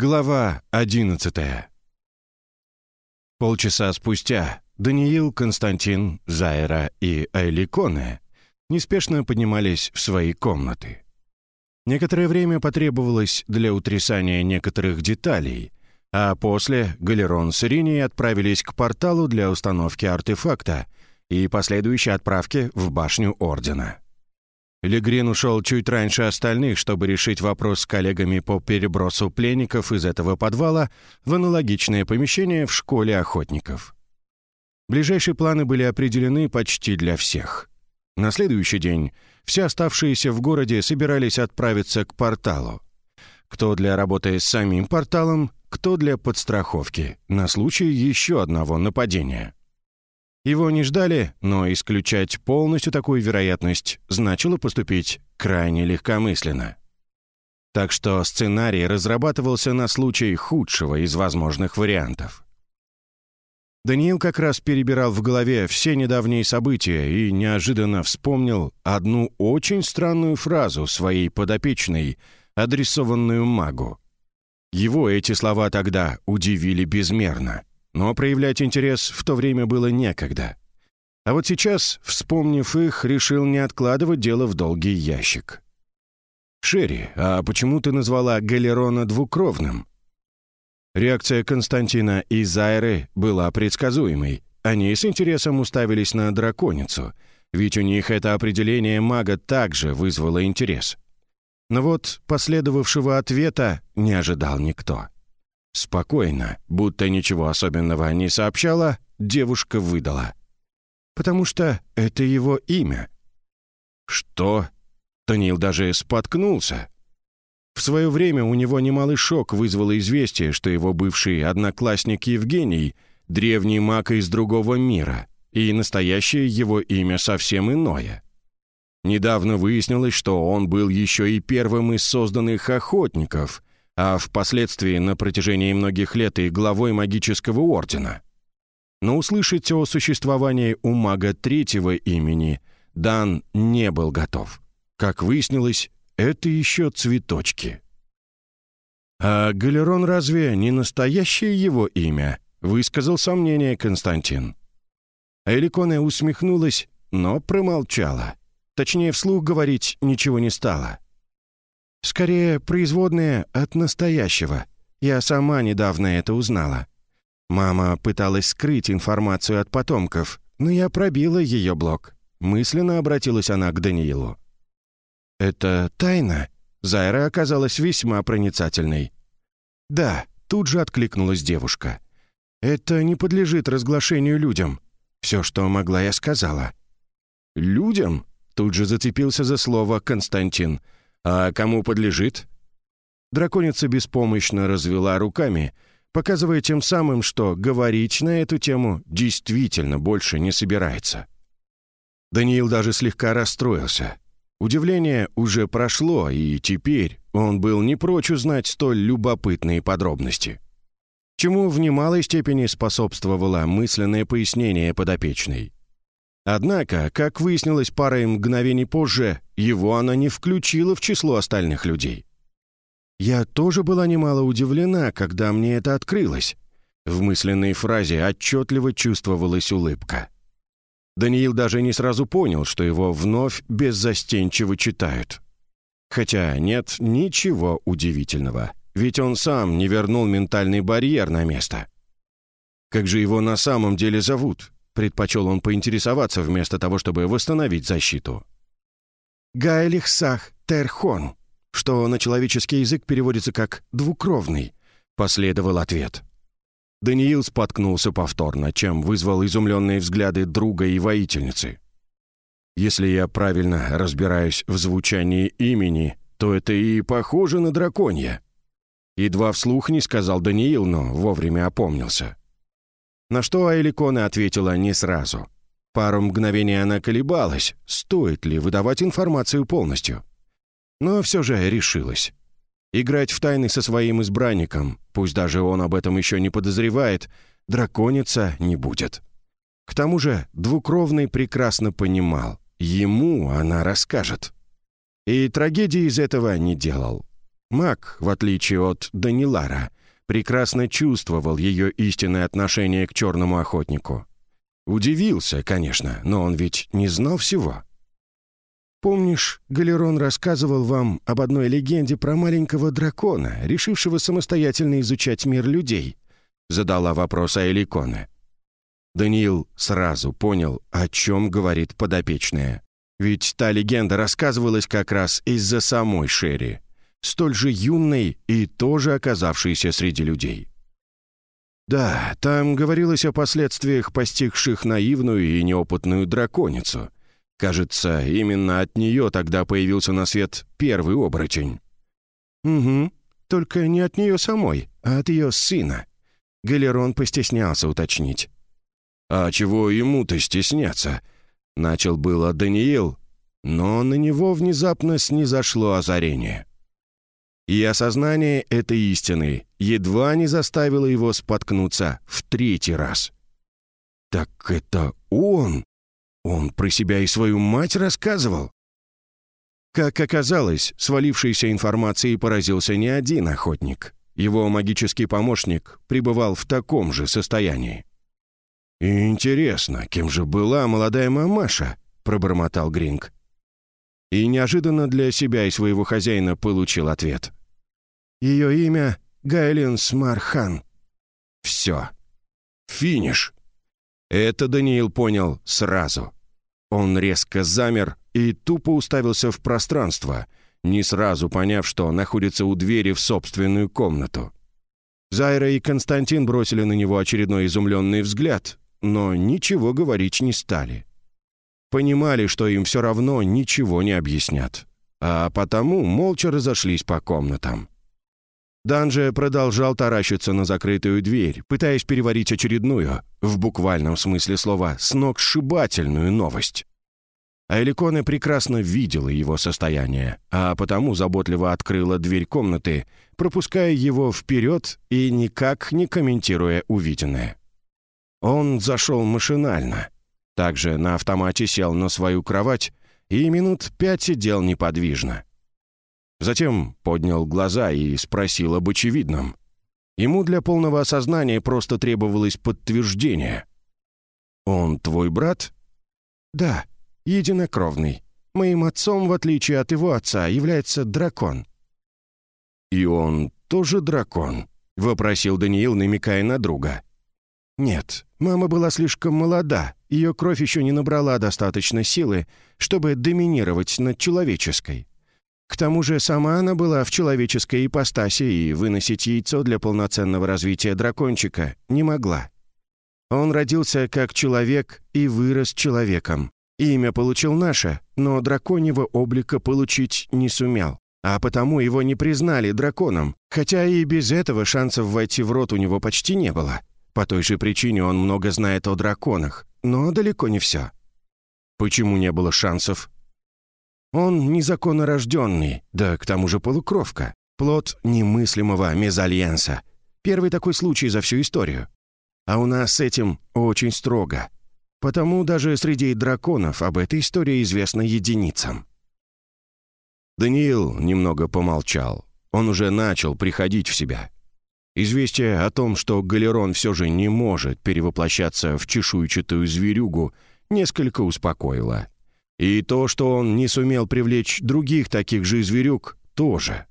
Глава одиннадцатая. Полчаса спустя Даниил, Константин, Зайра и Айликоне неспешно поднимались в свои комнаты. Некоторое время потребовалось для утрясания некоторых деталей, а после Галерон с Иринией отправились к порталу для установки артефакта и последующей отправки в башню Ордена. Легрин ушел чуть раньше остальных, чтобы решить вопрос с коллегами по перебросу пленников из этого подвала в аналогичное помещение в школе охотников. Ближайшие планы были определены почти для всех. На следующий день все оставшиеся в городе собирались отправиться к порталу. Кто для работы с самим порталом, кто для подстраховки, на случай еще одного нападения. Его не ждали, но исключать полностью такую вероятность значило поступить крайне легкомысленно. Так что сценарий разрабатывался на случай худшего из возможных вариантов. Даниил как раз перебирал в голове все недавние события и неожиданно вспомнил одну очень странную фразу своей подопечной, адресованную магу. Его эти слова тогда удивили безмерно но проявлять интерес в то время было некогда. А вот сейчас, вспомнив их, решил не откладывать дело в долгий ящик. «Шерри, а почему ты назвала Галерона двукровным?» Реакция Константина и Зайры была предсказуемой. Они с интересом уставились на драконицу, ведь у них это определение мага также вызвало интерес. Но вот последовавшего ответа не ожидал никто. Спокойно, будто ничего особенного не сообщала, девушка выдала. «Потому что это его имя». «Что?» Танил даже споткнулся. В свое время у него немалый шок вызвало известие, что его бывший одноклассник Евгений — древний маг из другого мира, и настоящее его имя совсем иное. Недавно выяснилось, что он был еще и первым из созданных охотников, а впоследствии на протяжении многих лет и главой магического ордена. Но услышать о существовании у мага третьего имени Дан не был готов. Как выяснилось, это еще цветочки. «А Галерон разве не настоящее его имя?» — высказал сомнение Константин. Эликоне усмехнулась, но промолчала. Точнее, вслух говорить ничего не стала. Скорее, производные от настоящего. Я сама недавно это узнала. Мама пыталась скрыть информацию от потомков, но я пробила ее блок. Мысленно обратилась она к Даниилу. «Это тайна?» Зайра оказалась весьма проницательной. «Да», — тут же откликнулась девушка. «Это не подлежит разглашению людям. Все, что могла, я сказала». «Людям?» — тут же зацепился за слово Константин — «А кому подлежит?» Драконица беспомощно развела руками, показывая тем самым, что говорить на эту тему действительно больше не собирается. Даниил даже слегка расстроился. Удивление уже прошло, и теперь он был не прочь узнать столь любопытные подробности. Чему в немалой степени способствовало мысленное пояснение подопечной. Однако, как выяснилось парой мгновений позже, его она не включила в число остальных людей. «Я тоже была немало удивлена, когда мне это открылось». В мысленной фразе отчетливо чувствовалась улыбка. Даниил даже не сразу понял, что его вновь беззастенчиво читают. Хотя нет ничего удивительного, ведь он сам не вернул ментальный барьер на место. Как же его на самом деле зовут? Предпочел он поинтересоваться вместо того, чтобы восстановить защиту. «Гайлихсах Терхон», что на человеческий язык переводится как «двукровный», последовал ответ. Даниил споткнулся повторно, чем вызвал изумленные взгляды друга и воительницы. «Если я правильно разбираюсь в звучании имени, то это и похоже на драконье». Едва вслух не сказал Даниил, но вовремя опомнился. На что Айликона ответила не сразу. Пару мгновений она колебалась, стоит ли выдавать информацию полностью. Но все же решилась. Играть в тайны со своим избранником, пусть даже он об этом еще не подозревает, драконица не будет. К тому же двукровный прекрасно понимал, ему она расскажет. И трагедии из этого не делал. Маг, в отличие от Данилара, прекрасно чувствовал ее истинное отношение к черному охотнику. Удивился, конечно, но он ведь не знал всего. Помнишь, Галерон рассказывал вам об одной легенде про маленького дракона, решившего самостоятельно изучать мир людей? Задала вопрос Аэликоне. Даниил сразу понял, о чем говорит подопечная. Ведь та легенда рассказывалась как раз из-за самой Шерри, столь же юной и тоже оказавшейся среди людей. Да, там говорилось о последствиях, постигших наивную и неопытную драконицу. Кажется, именно от нее тогда появился на свет первый оборотень. Угу, только не от нее самой, а от ее сына. Галерон постеснялся уточнить. «А чего ему-то стесняться?» Начал было Даниил, но на него внезапно снизошло озарение. И осознание этой истины едва не заставило его споткнуться в третий раз. «Так это он? Он про себя и свою мать рассказывал?» Как оказалось, свалившейся информацией поразился не один охотник. Его магический помощник пребывал в таком же состоянии. «Интересно, кем же была молодая мамаша?» — пробормотал Гринг. И неожиданно для себя и своего хозяина получил ответ. «Ее имя Гайлин Смархан». «Все. Финиш». Это Даниил понял сразу. Он резко замер и тупо уставился в пространство, не сразу поняв, что находится у двери в собственную комнату. Зайра и Константин бросили на него очередной изумленный взгляд, но ничего говорить не стали. Понимали, что им все равно ничего не объяснят, а потому молча разошлись по комнатам. Данже продолжал таращиться на закрытую дверь, пытаясь переварить очередную, в буквальном смысле слова, сногсшибательную новость. А Эликоне прекрасно видела его состояние, а потому заботливо открыла дверь комнаты, пропуская его вперед и никак не комментируя увиденное. Он зашел машинально. Также на автомате сел на свою кровать и минут пять сидел неподвижно. Затем поднял глаза и спросил об очевидном. Ему для полного осознания просто требовалось подтверждение. «Он твой брат?» «Да», единокровный. Моим отцом, в отличие от его отца, является дракон». «И он тоже дракон?» — вопросил Даниил, намекая на друга. «Нет, мама была слишком молода, ее кровь еще не набрала достаточно силы, чтобы доминировать над человеческой. К тому же сама она была в человеческой ипостаси и выносить яйцо для полноценного развития дракончика не могла. Он родился как человек и вырос человеком. Имя получил наше, но драконьего облика получить не сумел, а потому его не признали драконом, хотя и без этого шансов войти в рот у него почти не было. По той же причине он много знает о драконах, но далеко не все. Почему не было шансов? Он незаконно рожденный, да к тому же полукровка, плод немыслимого мезальянса. Первый такой случай за всю историю. А у нас с этим очень строго. Потому даже среди драконов об этой истории известно единицам. Даниил немного помолчал. Он уже начал приходить в себя. Известие о том, что Галерон все же не может перевоплощаться в чешуйчатую зверюгу, несколько успокоило. И то, что он не сумел привлечь других таких же зверюк, тоже.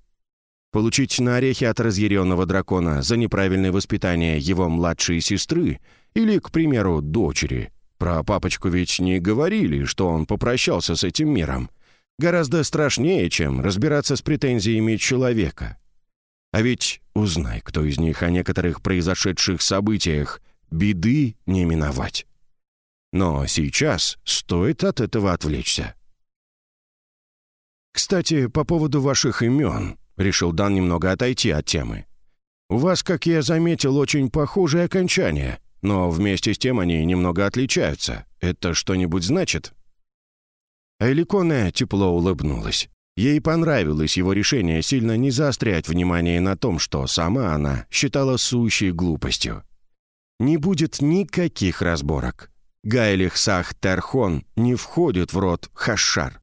Получить на орехи от разъяренного дракона за неправильное воспитание его младшей сестры или, к примеру, дочери – про папочку ведь не говорили, что он попрощался с этим миром. Гораздо страшнее, чем разбираться с претензиями человека. А ведь узнай, кто из них о некоторых произошедших событиях, беды не миновать. Но сейчас стоит от этого отвлечься. «Кстати, по поводу ваших имен», — решил Дан немного отойти от темы. «У вас, как я заметил, очень похожие окончания. Но вместе с тем они немного отличаются. Это что-нибудь значит?» Эликоне тепло улыбнулась. Ей понравилось его решение сильно не заострять внимание на том, что сама она считала сущей глупостью. Не будет никаких разборах. Гайлих Сах Терхон не входит в род Хашар.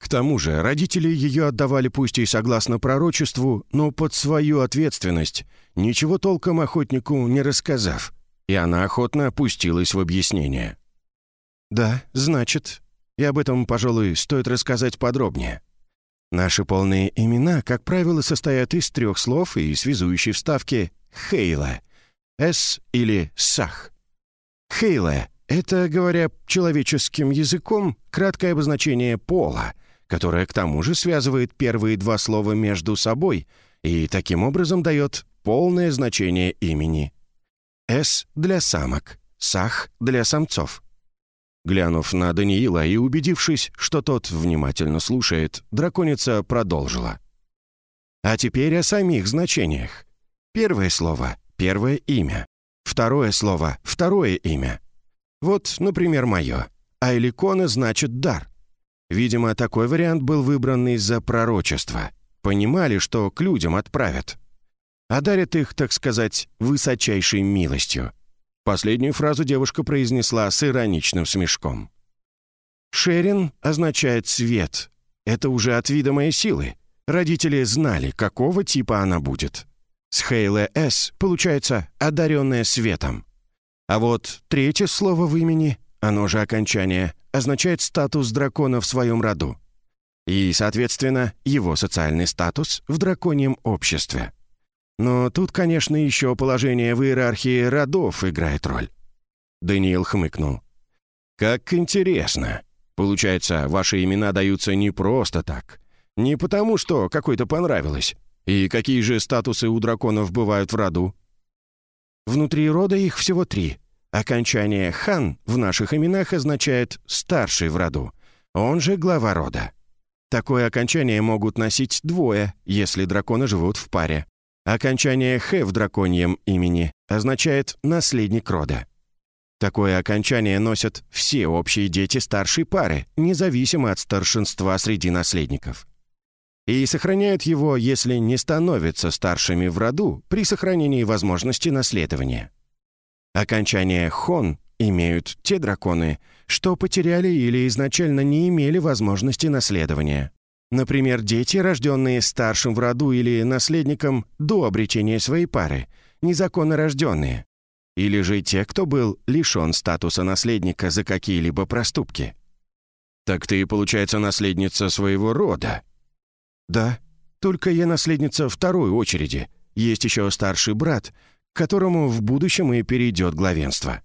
К тому же родители ее отдавали пусть и согласно пророчеству, но под свою ответственность, ничего толком охотнику не рассказав, и она охотно опустилась в объяснение. «Да, значит, и об этом, пожалуй, стоит рассказать подробнее. Наши полные имена, как правило, состоят из трех слов и связующей вставки «хейла» — «с» или «сах». «Хейла» — это, говоря человеческим языком, краткое обозначение пола — которая к тому же связывает первые два слова между собой и таким образом дает полное значение имени. «С» для самок, «сах» для самцов. Глянув на Даниила и убедившись, что тот внимательно слушает, драконица продолжила. А теперь о самих значениях. Первое слово — первое имя. Второе слово — второе имя. Вот, например, мое. Айликона значит «дар». Видимо, такой вариант был выбран из-за пророчества. Понимали, что к людям отправят. Одарят их, так сказать, высочайшей милостью. Последнюю фразу девушка произнесла с ироничным смешком. «Шерин» означает «свет». Это уже от вида моей силы. Родители знали, какого типа она будет. С Хейле «С» получается «одаренная светом». А вот третье слово в имени, оно же окончание, означает статус дракона в своем роду. И, соответственно, его социальный статус в драконьем обществе. Но тут, конечно, еще положение в иерархии родов играет роль. Даниил хмыкнул. «Как интересно. Получается, ваши имена даются не просто так. Не потому, что какой-то понравилось. И какие же статусы у драконов бывают в роду?» «Внутри рода их всего три», Окончание «хан» в наших именах означает «старший в роду», он же глава рода. Такое окончание могут носить двое, если драконы живут в паре. Окончание «х» в драконьем имени означает «наследник рода». Такое окончание носят все общие дети старшей пары, независимо от старшинства среди наследников. И сохраняют его, если не становятся старшими в роду, при сохранении возможности наследования. Окончание «хон» имеют те драконы, что потеряли или изначально не имели возможности наследования. Например, дети, рожденные старшим в роду или наследником до обретения своей пары, незаконно рожденные. Или же те, кто был лишен статуса наследника за какие-либо проступки. «Так ты, получается, наследница своего рода?» «Да, только я наследница второй очереди. Есть еще старший брат, которому в будущем и перейдет главенство».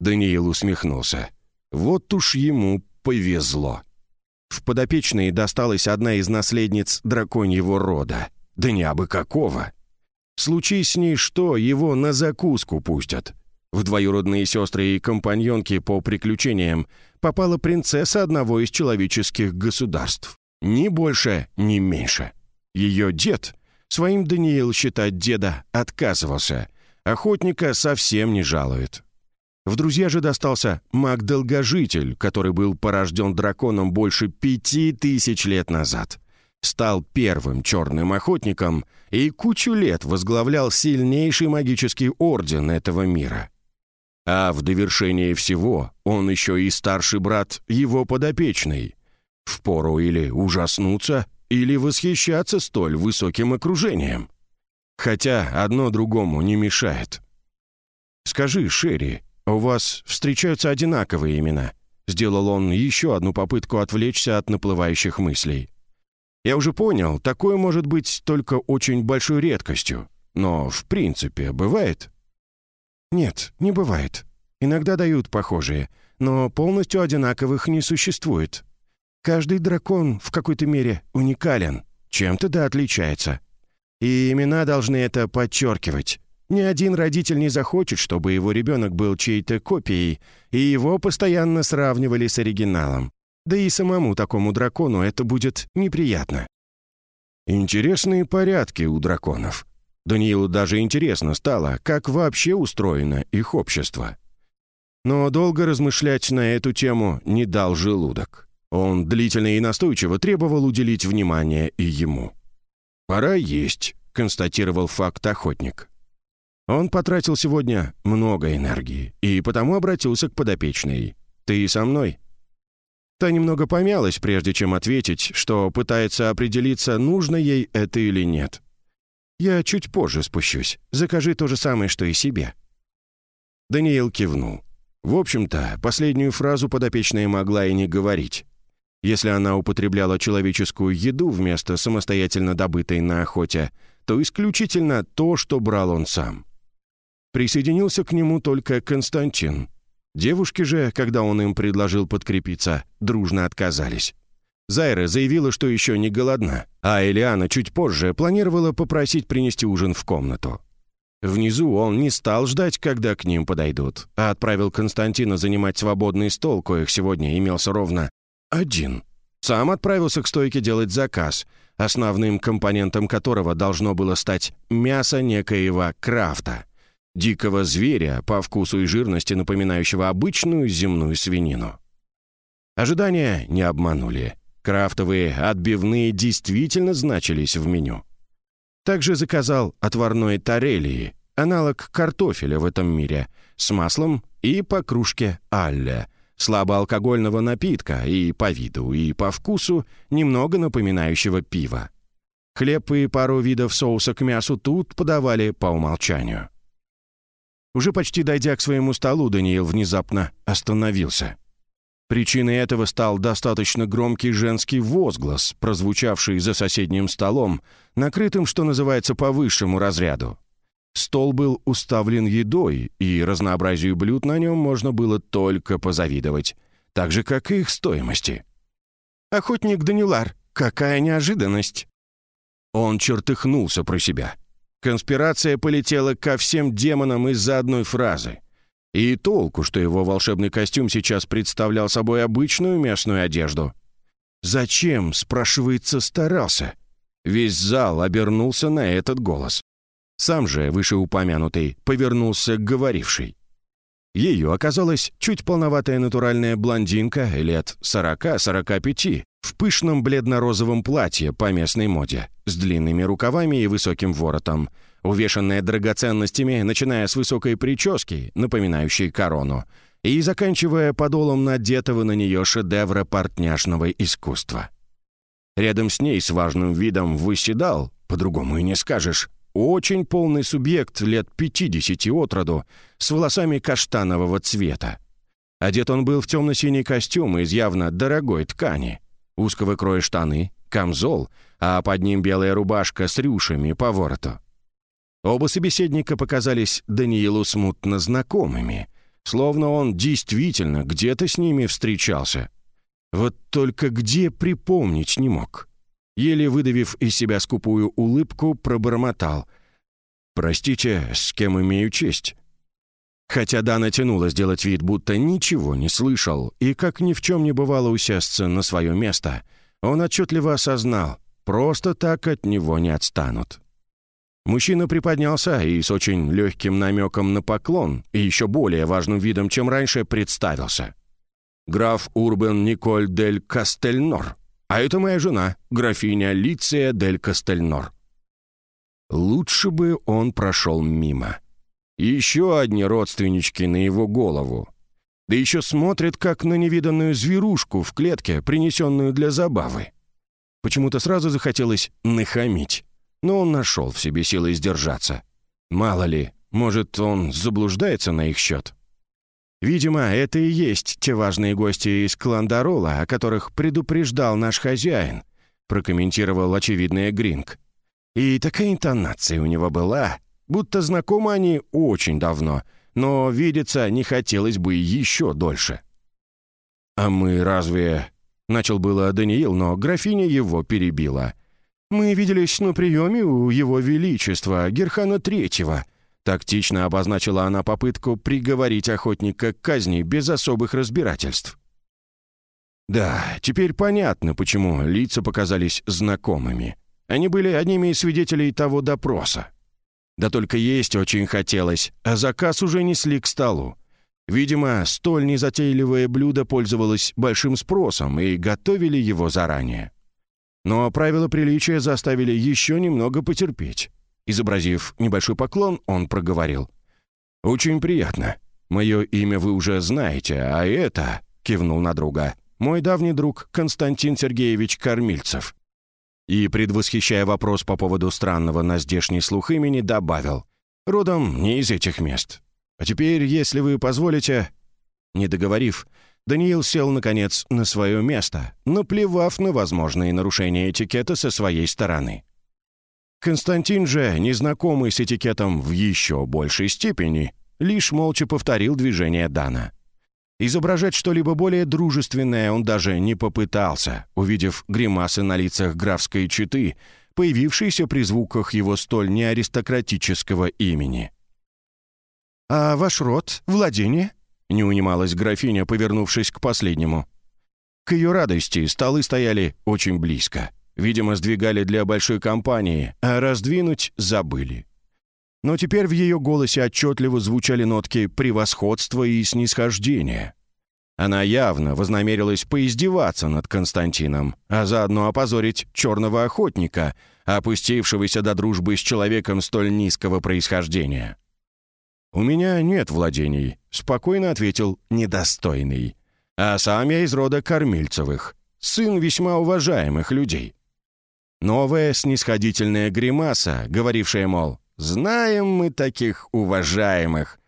Даниил усмехнулся. «Вот уж ему повезло». В подопечной досталась одна из наследниц драконьего рода. Да не абы какого. Случись с ней что, его на закуску пустят. В двоюродные сестры и компаньонки по приключениям попала принцесса одного из человеческих государств. Ни больше, ни меньше. Ее дед Своим Даниил считать деда отказывался. Охотника совсем не жалует. В друзья же достался маг-долгожитель, который был порожден драконом больше пяти тысяч лет назад. Стал первым черным охотником и кучу лет возглавлял сильнейший магический орден этого мира. А в довершение всего он еще и старший брат его подопечный. Впору или ужаснуться, или восхищаться столь высоким окружением. Хотя одно другому не мешает. «Скажи, Шерри, у вас встречаются одинаковые имена?» Сделал он еще одну попытку отвлечься от наплывающих мыслей. «Я уже понял, такое может быть только очень большой редкостью. Но, в принципе, бывает?» «Нет, не бывает. Иногда дают похожие, но полностью одинаковых не существует. Каждый дракон в какой-то мере уникален, чем-то да отличается. И имена должны это подчеркивать. Ни один родитель не захочет, чтобы его ребенок был чьей-то копией, и его постоянно сравнивали с оригиналом. Да и самому такому дракону это будет неприятно. Интересные порядки у драконов. Даниилу даже интересно стало, как вообще устроено их общество. Но долго размышлять на эту тему не дал желудок. Он длительно и настойчиво требовал уделить внимание и ему. «Пора есть», — констатировал факт охотник. Он потратил сегодня много энергии и потому обратился к подопечной. «Ты со мной?» Та немного помялась, прежде чем ответить, что пытается определиться, нужно ей это или нет. «Я чуть позже спущусь. Закажи то же самое, что и себе». Даниил кивнул. В общем-то, последнюю фразу подопечная могла и не говорить. Если она употребляла человеческую еду вместо самостоятельно добытой на охоте, то исключительно то, что брал он сам. Присоединился к нему только Константин. Девушки же, когда он им предложил подкрепиться, дружно отказались. Зайра заявила, что еще не голодна, а Элиана чуть позже планировала попросить принести ужин в комнату. Внизу он не стал ждать, когда к ним подойдут, а отправил Константина занимать свободный стол, коих сегодня имелся ровно один. Сам отправился к стойке делать заказ, основным компонентом которого должно было стать мясо некоего крафта, дикого зверя, по вкусу и жирности напоминающего обычную земную свинину. Ожидания не обманули. Крафтовые отбивные действительно значились в меню. Также заказал отварной тарелии, аналог картофеля в этом мире, с маслом и по кружке алля – слабоалкогольного напитка и по виду, и по вкусу немного напоминающего пива. Хлеб и пару видов соуса к мясу тут подавали по умолчанию. Уже почти дойдя к своему столу, Даниил внезапно остановился. Причиной этого стал достаточно громкий женский возглас, прозвучавший за соседним столом, накрытым, что называется, по высшему разряду. Стол был уставлен едой, и разнообразию блюд на нем можно было только позавидовать, так же, как и их стоимости. «Охотник Данилар, какая неожиданность!» Он чертыхнулся про себя. Конспирация полетела ко всем демонам из-за одной фразы. И толку, что его волшебный костюм сейчас представлял собой обычную местную одежду. «Зачем?» — спрашивается, старался. Весь зал обернулся на этот голос. Сам же, вышеупомянутый, повернулся к говорившей. Ею оказалась чуть полноватая натуральная блондинка лет 40-45 в пышном бледно-розовом платье по местной моде, с длинными рукавами и высоким воротом, увешанная драгоценностями, начиная с высокой прически, напоминающей корону, и заканчивая подолом надетого на нее шедевра портняжного искусства. Рядом с ней с важным видом выседал, по-другому и не скажешь, очень полный субъект лет 50 от роду, с волосами каштанового цвета. Одет он был в темно-синий костюм из явно дорогой ткани, узкого кроя штаны, камзол, а под ним белая рубашка с рюшами по вороту. Оба собеседника показались Даниилу смутно знакомыми, словно он действительно где-то с ними встречался. Вот только где припомнить не мог еле выдавив из себя скупую улыбку, пробормотал. «Простите, с кем имею честь?» Хотя Дана тянула сделать вид, будто ничего не слышал, и как ни в чем не бывало усесться на свое место, он отчетливо осознал, просто так от него не отстанут. Мужчина приподнялся и с очень легким намеком на поклон и еще более важным видом, чем раньше, представился. Граф Урбен Николь дель Кастельнор. А это моя жена, графиня Лиция дель Кастельнор». Лучше бы он прошел мимо. Еще одни родственнички на его голову. Да еще смотрят, как на невиданную зверушку в клетке, принесенную для забавы. Почему-то сразу захотелось нахамить, но он нашел в себе силы сдержаться. Мало ли, может, он заблуждается на их счет. Видимо, это и есть те важные гости из Кландарола, о которых предупреждал наш хозяин», прокомментировал очевидный Гринг. И такая интонация у него была, будто знакомы они очень давно, но видеться не хотелось бы еще дольше. «А мы разве...» — начал было Даниил, но графиня его перебила. «Мы виделись на приеме у его величества, Герхана Третьего», Тактично обозначила она попытку приговорить охотника к казни без особых разбирательств. Да, теперь понятно, почему лица показались знакомыми. Они были одними из свидетелей того допроса. Да только есть очень хотелось, а заказ уже несли к столу. Видимо, столь незатейливое блюдо пользовалось большим спросом и готовили его заранее. Но правила приличия заставили еще немного потерпеть. Изобразив небольшой поклон, он проговорил. «Очень приятно. Мое имя вы уже знаете, а это...» — кивнул на друга. мой давний друг Константин Сергеевич Кормильцев». И, предвосхищая вопрос по поводу странного на здешний слух имени, добавил. «Родом не из этих мест. А теперь, если вы позволите...» Не договорив, Даниил сел, наконец, на свое место, наплевав на возможные нарушения этикета со своей стороны. Константин же, незнакомый с этикетом в еще большей степени, лишь молча повторил движение Дана. Изображать что-либо более дружественное он даже не попытался, увидев гримасы на лицах графской четы, появившиеся при звуках его столь неаристократического имени. «А ваш род, владение?» — не унималась графиня, повернувшись к последнему. К ее радости столы стояли очень близко. Видимо, сдвигали для большой компании, а раздвинуть забыли. Но теперь в ее голосе отчетливо звучали нотки превосходства и снисхождения. Она явно вознамерилась поиздеваться над Константином, а заодно опозорить черного охотника, опустившегося до дружбы с человеком столь низкого происхождения. «У меня нет владений», — спокойно ответил недостойный. «А сам я из рода Кормильцевых, сын весьма уважаемых людей». Новая снисходительная гримаса, говорившая, мол, «Знаем мы таких уважаемых»,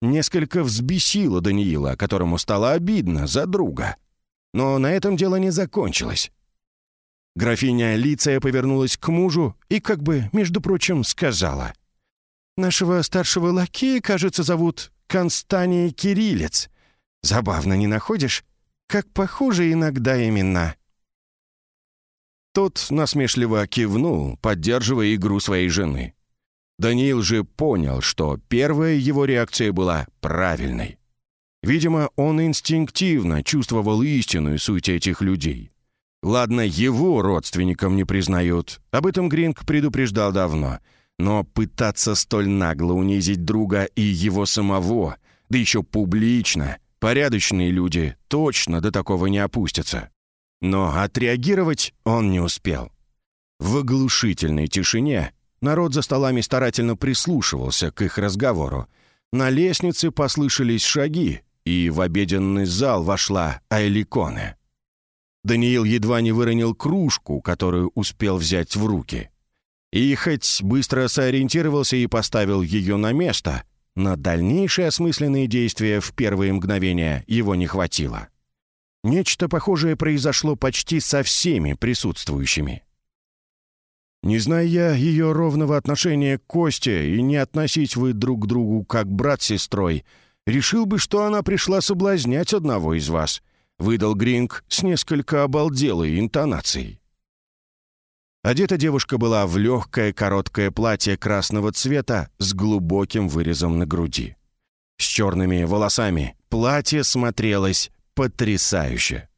несколько взбесила Даниила, которому стало обидно за друга. Но на этом дело не закончилось. Графиня Лиция повернулась к мужу и, как бы, между прочим, сказала. «Нашего старшего лакея, кажется, зовут Констаний Кириллец. Забавно не находишь? Как похожи иногда имена». Тот насмешливо кивнул, поддерживая игру своей жены. Даниил же понял, что первая его реакция была правильной. Видимо, он инстинктивно чувствовал истинную суть этих людей. Ладно, его родственникам не признают, об этом Гринг предупреждал давно, но пытаться столь нагло унизить друга и его самого, да еще публично, порядочные люди точно до такого не опустятся. Но отреагировать он не успел. В оглушительной тишине Народ за столами старательно прислушивался к их разговору. На лестнице послышались шаги, и в обеденный зал вошла Айликоне. Даниил едва не выронил кружку, которую успел взять в руки. И хоть быстро сориентировался и поставил ее на место, на дальнейшие осмысленные действия в первые мгновения его не хватило. Нечто похожее произошло почти со всеми присутствующими. Не зная я ее ровного отношения к Косте и не относить вы друг к другу как брат с сестрой, решил бы, что она пришла соблазнять одного из вас», — выдал Гринг с несколько обалделой интонацией. Одета девушка была в легкое короткое платье красного цвета с глубоким вырезом на груди. С черными волосами платье смотрелось потрясающе.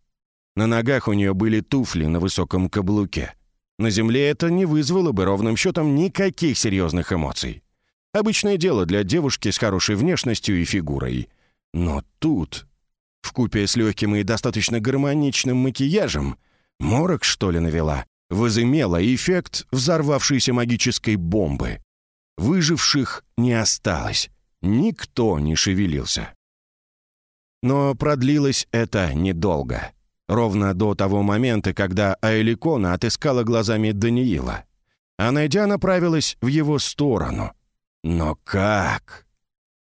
На ногах у нее были туфли на высоком каблуке — на Земле это не вызвало бы ровным счетом никаких серьезных эмоций. Обычное дело для девушки с хорошей внешностью и фигурой. Но тут, в купе с легким и достаточно гармоничным макияжем, морок, что ли, навела, возымела эффект взорвавшейся магической бомбы. Выживших не осталось. Никто не шевелился. Но продлилось это недолго. Ровно до того момента, когда Аэликона отыскала глазами Даниила. А найдя, направилась в его сторону. Но как?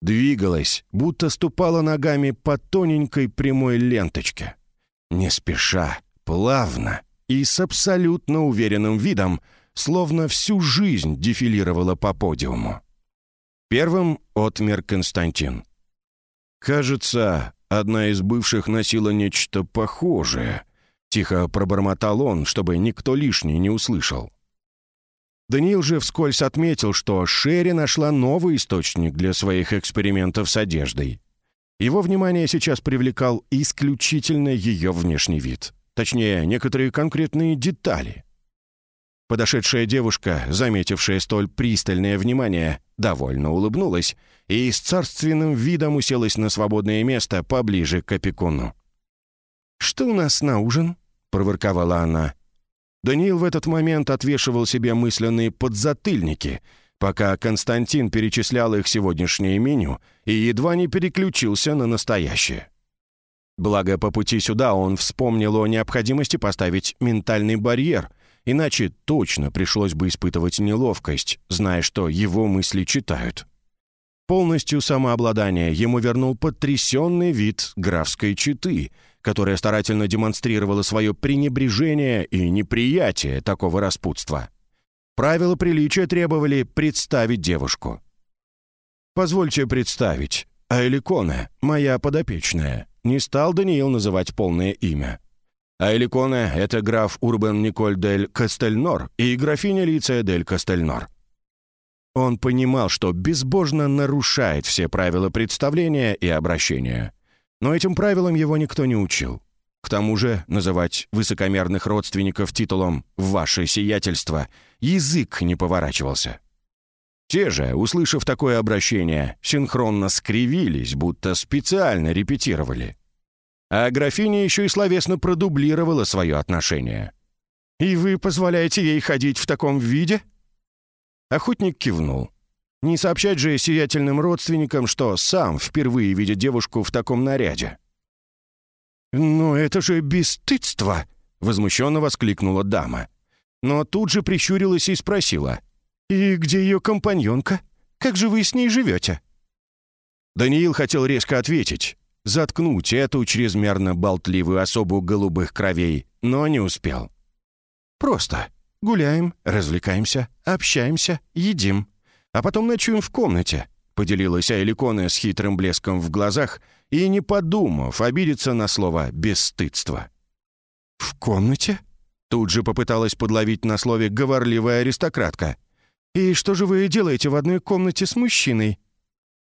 Двигалась, будто ступала ногами по тоненькой прямой ленточке. Не спеша, плавно и с абсолютно уверенным видом, словно всю жизнь дефилировала по подиуму. Первым отмер Константин. Кажется, Одна из бывших носила нечто похожее. Тихо пробормотал он, чтобы никто лишний не услышал. Даниил же вскользь отметил, что Шерри нашла новый источник для своих экспериментов с одеждой. Его внимание сейчас привлекал исключительно ее внешний вид. Точнее, некоторые конкретные детали. Подошедшая девушка, заметившая столь пристальное внимание, довольно улыбнулась и с царственным видом уселась на свободное место поближе к опекуну. «Что у нас на ужин?» — проворковала она. Даниил в этот момент отвешивал себе мысленные подзатыльники, пока Константин перечислял их сегодняшнее меню и едва не переключился на настоящее. Благо, по пути сюда он вспомнил о необходимости поставить ментальный барьер, иначе точно пришлось бы испытывать неловкость, зная, что его мысли читают. Полностью самообладание ему вернул потрясенный вид графской четы, которая старательно демонстрировала свое пренебрежение и неприятие такого распутства. Правила приличия требовали представить девушку. «Позвольте представить. Айликона, моя подопечная», не стал Даниил называть полное имя. Айликона — это граф Урбан Николь дель Кастельнор и графиня Лиция дель Кастельнор. Он понимал, что безбожно нарушает все правила представления и обращения. Но этим правилам его никто не учил. К тому же называть высокомерных родственников титулом «ваше сиятельство» язык не поворачивался. Те же, услышав такое обращение, синхронно скривились, будто специально репетировали. А графиня еще и словесно продублировала свое отношение. «И вы позволяете ей ходить в таком виде?» Охотник кивнул. Не сообщать же сиятельным родственникам, что сам впервые видит девушку в таком наряде. «Но это же бесстыдство!» — возмущенно воскликнула дама. Но тут же прищурилась и спросила. «И где ее компаньонка? Как же вы с ней живете?» Даниил хотел резко ответить, заткнуть эту чрезмерно болтливую особу голубых кровей, но не успел. «Просто гуляем, развлекаемся, общаемся, едим, а потом ночуем в комнате», поделилась Айликона с хитрым блеском в глазах и, не подумав, обидеться на слово «бесстыдство». «В комнате?» Тут же попыталась подловить на слове говорливая аристократка. «И что же вы делаете в одной комнате с мужчиной?»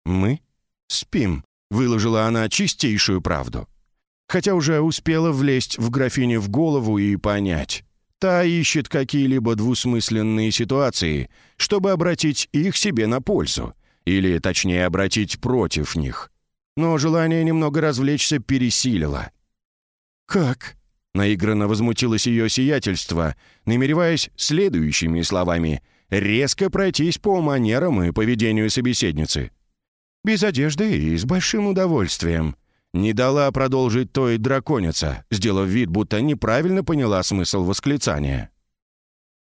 «Мы спим», — выложила она чистейшую правду. Хотя уже успела влезть в графине в голову и понять. Та ищет какие-либо двусмысленные ситуации, чтобы обратить их себе на пользу, или, точнее, обратить против них но желание немного развлечься пересилило. «Как?» — наигранно возмутилось ее сиятельство, намереваясь следующими словами резко пройтись по манерам и поведению собеседницы. Без одежды и с большим удовольствием. Не дала продолжить той драконица, сделав вид, будто неправильно поняла смысл восклицания.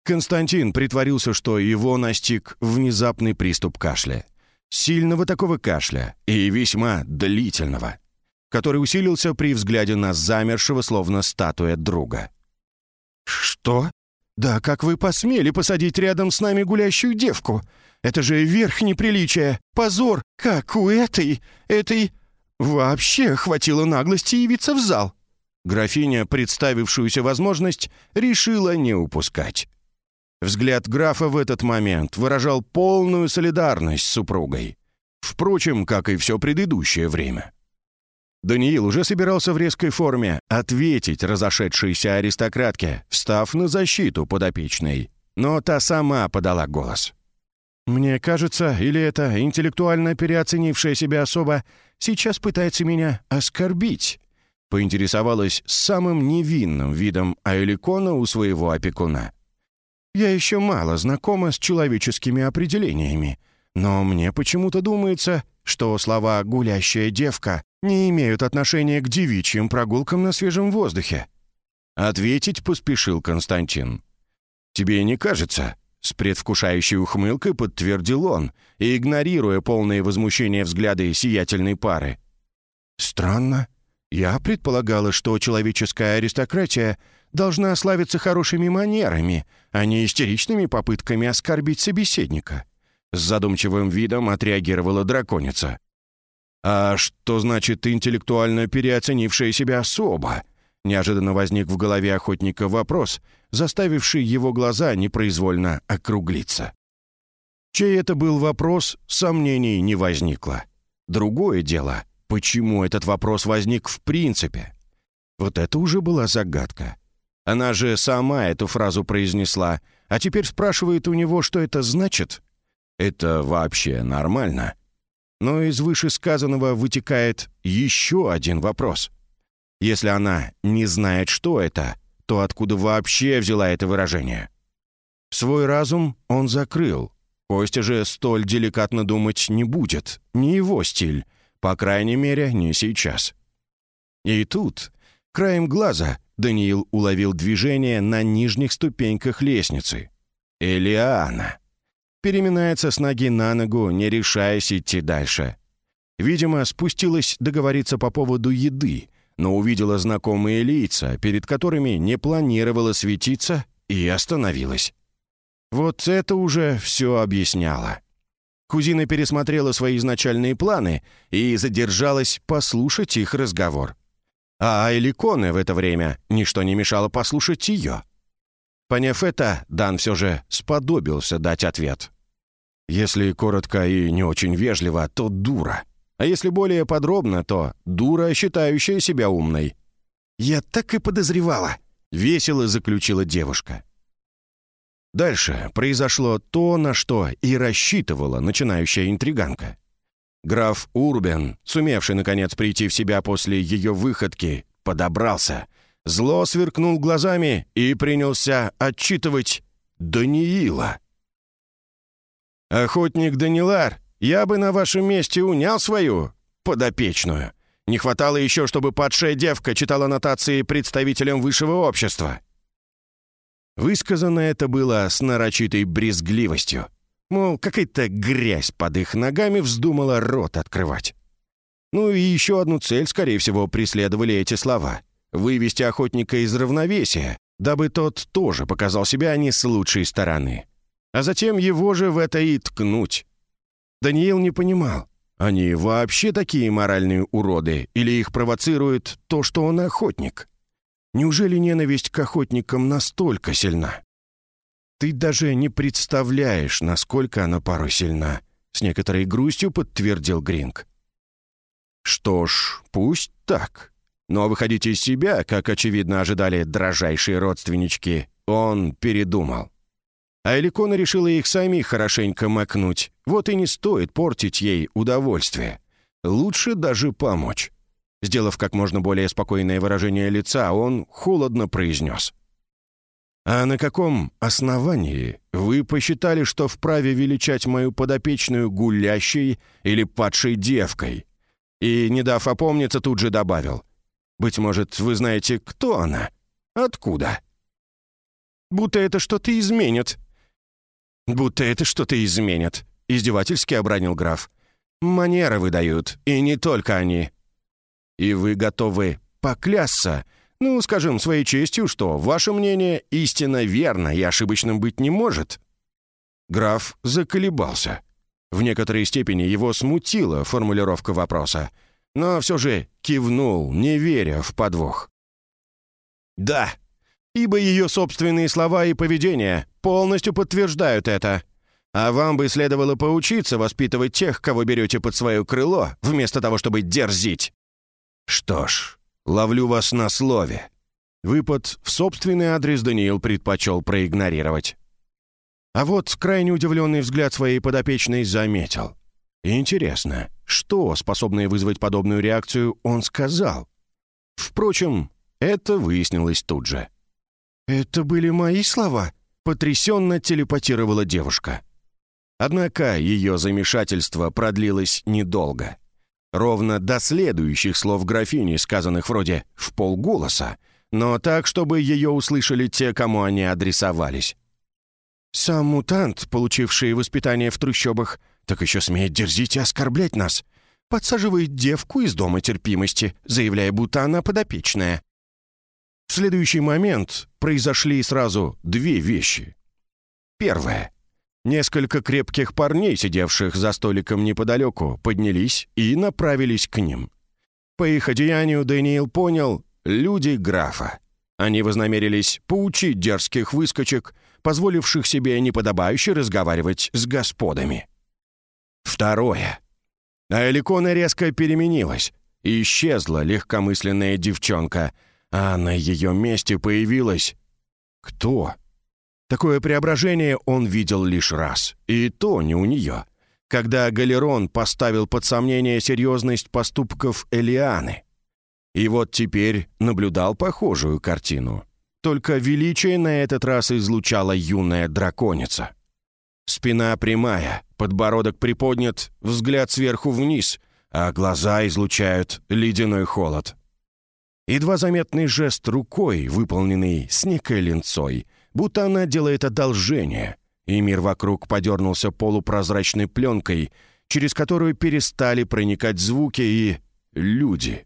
Константин притворился, что его настиг внезапный приступ кашля. Сильного такого кашля и весьма длительного, который усилился при взгляде на замершего, словно статуя друга. «Что? Да как вы посмели посадить рядом с нами гулящую девку? Это же верх неприличия, позор, как у этой, этой... Вообще хватило наглости явиться в зал». Графиня, представившуюся возможность, решила не упускать. Взгляд графа в этот момент выражал полную солидарность с супругой. Впрочем, как и все предыдущее время. Даниил уже собирался в резкой форме ответить разошедшейся аристократке, встав на защиту подопечной. Но та сама подала голос. «Мне кажется, или эта интеллектуально переоценившая себя особа сейчас пытается меня оскорбить?» поинтересовалась самым невинным видом Айликона у своего опекуна. Я еще мало знакома с человеческими определениями, но мне почему-то думается, что слова «гулящая девка» не имеют отношения к девичьим прогулкам на свежем воздухе. Ответить поспешил Константин. «Тебе не кажется?» С предвкушающей ухмылкой подтвердил он, игнорируя полное возмущение взгляды сиятельной пары. «Странно. Я предполагала, что человеческая аристократия должна славиться хорошими манерами, а не истеричными попытками оскорбить собеседника. С задумчивым видом отреагировала драконица. «А что значит интеллектуально переоценившая себя особа?» Неожиданно возник в голове охотника вопрос, заставивший его глаза непроизвольно округлиться. Чей это был вопрос, сомнений не возникло. Другое дело, почему этот вопрос возник в принципе? Вот это уже была загадка. Она же сама эту фразу произнесла, а теперь спрашивает у него, что это значит. Это вообще нормально. Но из вышесказанного вытекает еще один вопрос. Если она не знает, что это, то откуда вообще взяла это выражение? Свой разум он закрыл. Костя же столь деликатно думать не будет. Не его стиль. По крайней мере, не сейчас. И тут, краем глаза, Даниил уловил движение на нижних ступеньках лестницы. Элиана. Переминается с ноги на ногу, не решаясь идти дальше. Видимо, спустилась договориться по поводу еды, но увидела знакомые лица, перед которыми не планировала светиться, и остановилась. Вот это уже все объясняло. Кузина пересмотрела свои изначальные планы и задержалась послушать их разговор. А Айликоне в это время ничто не мешало послушать ее. Поняв это, Дан все же сподобился дать ответ. Если коротко и не очень вежливо, то дура. А если более подробно, то дура, считающая себя умной. «Я так и подозревала», — весело заключила девушка. Дальше произошло то, на что и рассчитывала начинающая интриганка. Граф Урбен, сумевший наконец прийти в себя после ее выходки, подобрался, зло сверкнул глазами и принялся отчитывать Даниила. «Охотник Данилар, я бы на вашем месте унял свою подопечную. Не хватало еще, чтобы падшая девка читала нотации представителям высшего общества». Высказано это было с нарочитой брезгливостью. Мол, какая-то грязь под их ногами вздумала рот открывать. Ну и еще одну цель, скорее всего, преследовали эти слова — вывести охотника из равновесия, дабы тот тоже показал себя не с лучшей стороны а затем его же в это и ткнуть. Даниил не понимал, они вообще такие моральные уроды или их провоцирует то, что он охотник? Неужели ненависть к охотникам настолько сильна? Ты даже не представляешь, насколько она порой сильна, с некоторой грустью подтвердил Гринг. Что ж, пусть так. Но выходить из себя, как очевидно ожидали дрожайшие родственнички, он передумал. А Эликона решила их самих хорошенько макнуть. Вот и не стоит портить ей удовольствие. Лучше даже помочь. Сделав как можно более спокойное выражение лица, он холодно произнес. «А на каком основании вы посчитали, что вправе величать мою подопечную гулящей или падшей девкой?» И, не дав опомниться, тут же добавил. «Быть может, вы знаете, кто она? Откуда?» «Будто это что-то изменит», «Будто это что-то изменит», — издевательски обронил граф. «Манеры выдают, и не только они». «И вы готовы поклясться, ну, скажем, своей честью, что ваше мнение истинно верно и ошибочным быть не может?» Граф заколебался. В некоторой степени его смутила формулировка вопроса, но все же кивнул, не веря в подвох. «Да, ибо ее собственные слова и поведение полностью подтверждают это. А вам бы следовало поучиться воспитывать тех, кого берете под свое крыло, вместо того, чтобы дерзить. Что ж, ловлю вас на слове. Выпад в собственный адрес Даниил предпочел проигнорировать. А вот крайне удивленный взгляд своей подопечной заметил. Интересно, что, способное вызвать подобную реакцию, он сказал? Впрочем, это выяснилось тут же. «Это были мои слова?» — потрясенно телепатировала девушка. Однако ее замешательство продлилось недолго. Ровно до следующих слов графини, сказанных вроде «в полголоса», но так, чтобы ее услышали те, кому они адресовались. «Сам мутант, получивший воспитание в трущобах, так еще смеет дерзить и оскорблять нас. Подсаживает девку из дома терпимости, заявляя, будто она подопечная. Следующий момент произошли сразу две вещи. Первое. Несколько крепких парней, сидевших за столиком неподалеку, поднялись и направились к ним. По их одеянию Дэниел понял — люди графа. Они вознамерились поучить дерзких выскочек, позволивших себе неподобающе разговаривать с господами. Второе. А Эликона резко переменилась. Исчезла легкомысленная девчонка — а на ее месте появилась... Кто? Такое преображение он видел лишь раз, и то не у нее, когда Галерон поставил под сомнение серьезность поступков Элианы. И вот теперь наблюдал похожую картину. Только величие на этот раз излучала юная драконица. Спина прямая, подбородок приподнят, взгляд сверху вниз, а глаза излучают ледяной холод. Едва заметный жест рукой, выполненный с некой линцой, будто она делает одолжение, и мир вокруг подернулся полупрозрачной пленкой, через которую перестали проникать звуки и люди.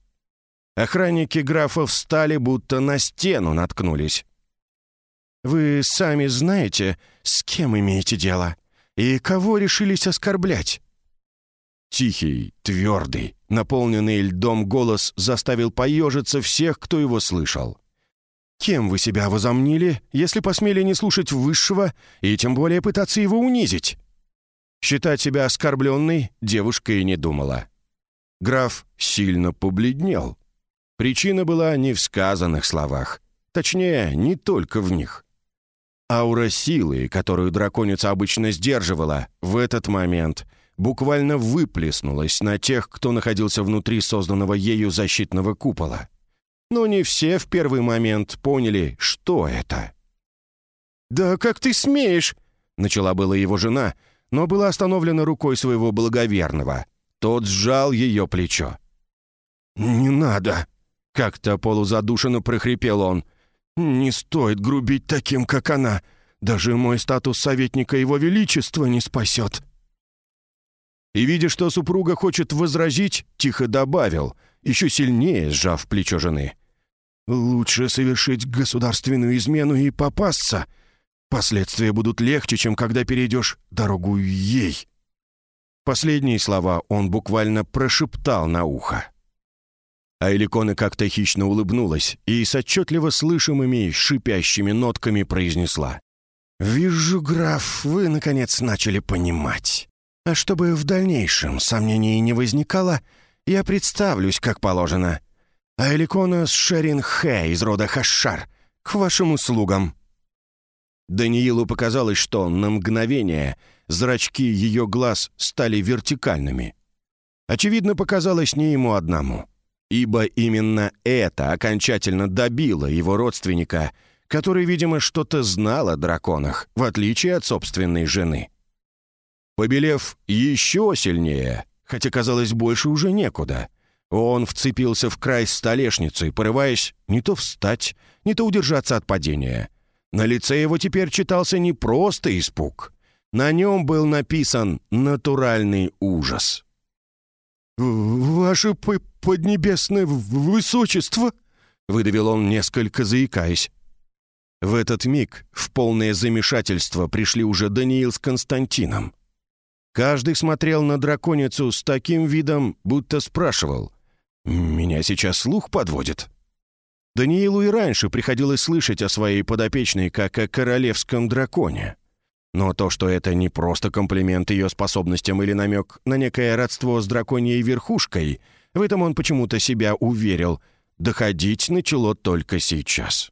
Охранники графа встали, будто на стену наткнулись. «Вы сами знаете, с кем имеете дело, и кого решились оскорблять?» Тихий, твердый, наполненный льдом голос заставил поежиться всех, кто его слышал. «Кем вы себя возомнили, если посмели не слушать высшего и тем более пытаться его унизить?» Считать себя оскорбленной девушка и не думала. Граф сильно побледнел. Причина была не в сказанных словах. Точнее, не только в них. Аура силы, которую драконица обычно сдерживала, в этот момент буквально выплеснулась на тех, кто находился внутри созданного ею защитного купола. Но не все в первый момент поняли, что это. «Да как ты смеешь?» — начала была его жена, но была остановлена рукой своего благоверного. Тот сжал ее плечо. «Не надо!» — как-то полузадушенно прохрипел он. «Не стоит грубить таким, как она. Даже мой статус советника его величества не спасет». И, видя, что супруга хочет возразить, тихо добавил, еще сильнее сжав плечо жены. «Лучше совершить государственную измену и попасться. Последствия будут легче, чем когда перейдешь дорогу ей». Последние слова он буквально прошептал на ухо. А Эликона как-то хищно улыбнулась и с отчетливо слышимыми шипящими нотками произнесла. «Вижу, граф, вы, наконец, начали понимать. А чтобы в дальнейшем сомнений не возникало, я представлюсь, как положено. А Эликона с Шерин Хэ из рода Хашар, к вашим услугам». Даниилу показалось, что на мгновение зрачки ее глаз стали вертикальными. Очевидно, показалось не ему одному, ибо именно это окончательно добило его родственника, который, видимо, что-то знал о драконах, в отличие от собственной жены. Побелев еще сильнее, хотя, казалось, больше уже некуда, он вцепился в край столешницы, порываясь не то встать, не то удержаться от падения. На лице его теперь читался не просто испуг, на нем был написан натуральный ужас. «Ваше поднебесное высочество!» — выдавил он, несколько заикаясь. В этот миг в полное замешательство пришли уже Даниил с Константином. Каждый смотрел на драконицу с таким видом, будто спрашивал, «Меня сейчас слух подводит?» Даниилу и раньше приходилось слышать о своей подопечной как о королевском драконе. Но то, что это не просто комплимент ее способностям или намек на некое родство с драконьей верхушкой, в этом он почему-то себя уверил, доходить начало только сейчас.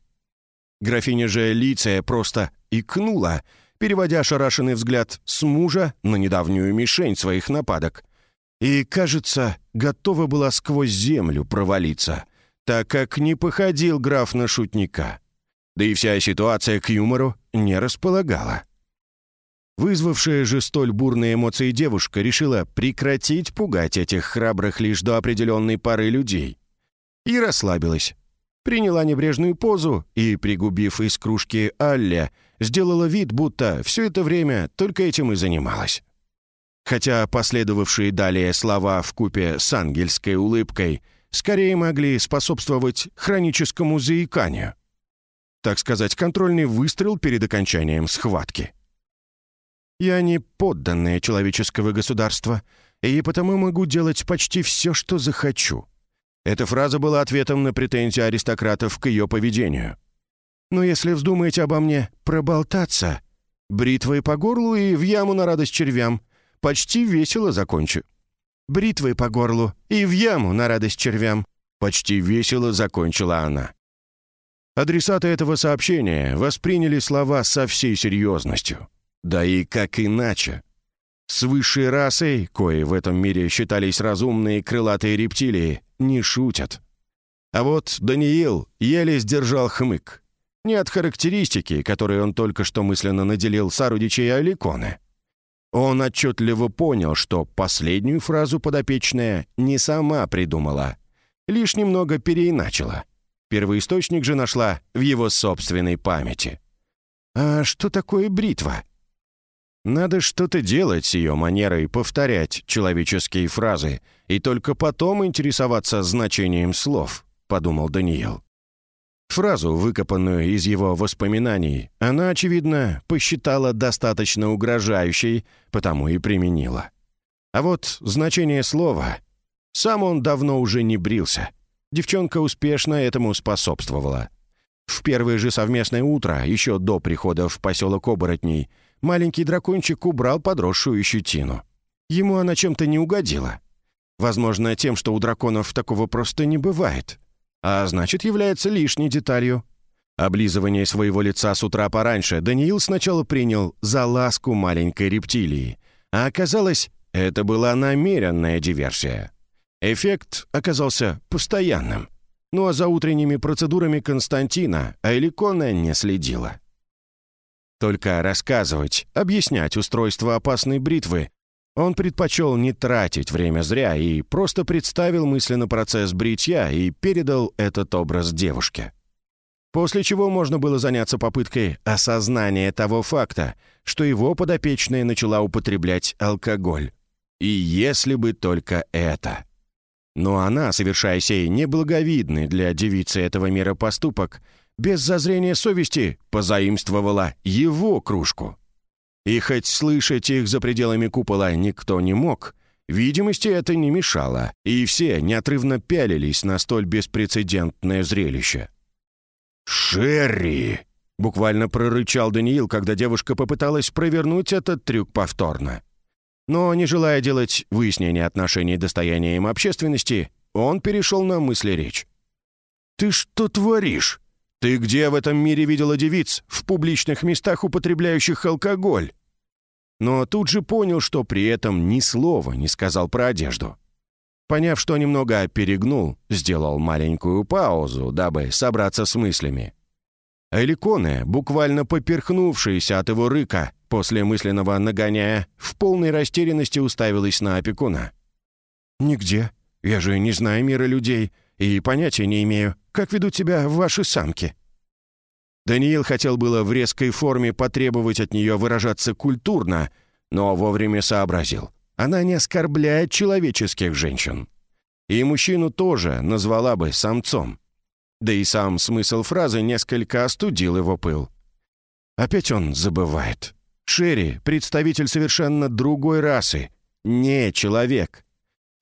Графиня же Лиция просто икнула, переводя ошарашенный взгляд с мужа на недавнюю мишень своих нападок. И, кажется, готова была сквозь землю провалиться, так как не походил граф на шутника. Да и вся ситуация к юмору не располагала. Вызвавшая же столь бурные эмоции девушка решила прекратить пугать этих храбрых лишь до определенной пары людей. И расслабилась. Приняла небрежную позу и, пригубив из кружки Алля, сделала вид, будто все это время только этим и занималась. Хотя последовавшие далее слова в купе с ангельской улыбкой скорее могли способствовать хроническому заиканию. Так сказать, контрольный выстрел перед окончанием схватки. Я не подданное человеческого государства, и потому могу делать почти все, что захочу». Эта фраза была ответом на претензии аристократов к ее поведению. «Но если вздумаете обо мне проболтаться, бритвой по горлу и в яму на радость червям, почти весело закончу». «Бритвой по горлу и в яму на радость червям», почти весело закончила она. Адресаты этого сообщения восприняли слова со всей серьезностью. Да и как иначе? С высшей расой, кои в этом мире считались разумные крылатые рептилии, не шутят. А вот Даниил еле сдержал хмык. Не от характеристики, которые он только что мысленно наделил сородичей Аликоны. Он отчетливо понял, что последнюю фразу подопечная не сама придумала, лишь немного переиначила. Первоисточник же нашла в его собственной памяти. А что такое бритва? Надо что-то делать с ее манерой повторять человеческие фразы и только потом интересоваться значением слов, подумал Даниил. Фразу, выкопанную из его воспоминаний, она, очевидно, посчитала достаточно угрожающей, потому и применила. А вот значение слова... Сам он давно уже не брился. Девчонка успешно этому способствовала. В первое же совместное утро, еще до прихода в поселок оборотней, маленький дракончик убрал подросшую щетину. Ему она чем-то не угодила. Возможно, тем, что у драконов такого просто не бывает. А значит, является лишней деталью. Облизывание своего лица с утра пораньше Даниил сначала принял за ласку маленькой рептилии, а оказалось, это была намеренная диверсия. Эффект оказался постоянным. Ну а за утренними процедурами Константина Айликона не следила. Только рассказывать, объяснять устройство опасной бритвы он предпочел не тратить время зря и просто представил мысленно процесс бритья и передал этот образ девушке. После чего можно было заняться попыткой осознания того факта, что его подопечная начала употреблять алкоголь. И если бы только это. Но она, совершая сей неблаговидный для девицы этого мира поступок, без зазрения совести позаимствовала его кружку. И хоть слышать их за пределами купола никто не мог, видимости это не мешало, и все неотрывно пялились на столь беспрецедентное зрелище. «Шерри!» — буквально прорычал Даниил, когда девушка попыталась провернуть этот трюк повторно. Но, не желая делать выяснение отношений достоянием общественности, он перешел на мысли речь. «Ты что творишь? Ты где в этом мире видела девиц в публичных местах, употребляющих алкоголь?» Но тут же понял, что при этом ни слова не сказал про одежду. Поняв, что немного перегнул, сделал маленькую паузу, дабы собраться с мыслями. Эликоне, буквально поперхнувшаяся от его рыка, после мысленного нагоняя, в полной растерянности уставилась на опекуна. «Нигде. Я же не знаю мира людей и понятия не имею, как ведут себя ваши самки». Даниил хотел было в резкой форме потребовать от нее выражаться культурно, но вовремя сообразил. Она не оскорбляет человеческих женщин. И мужчину тоже назвала бы самцом. Да и сам смысл фразы несколько остудил его пыл. Опять он забывает. Шерри — представитель совершенно другой расы, не человек.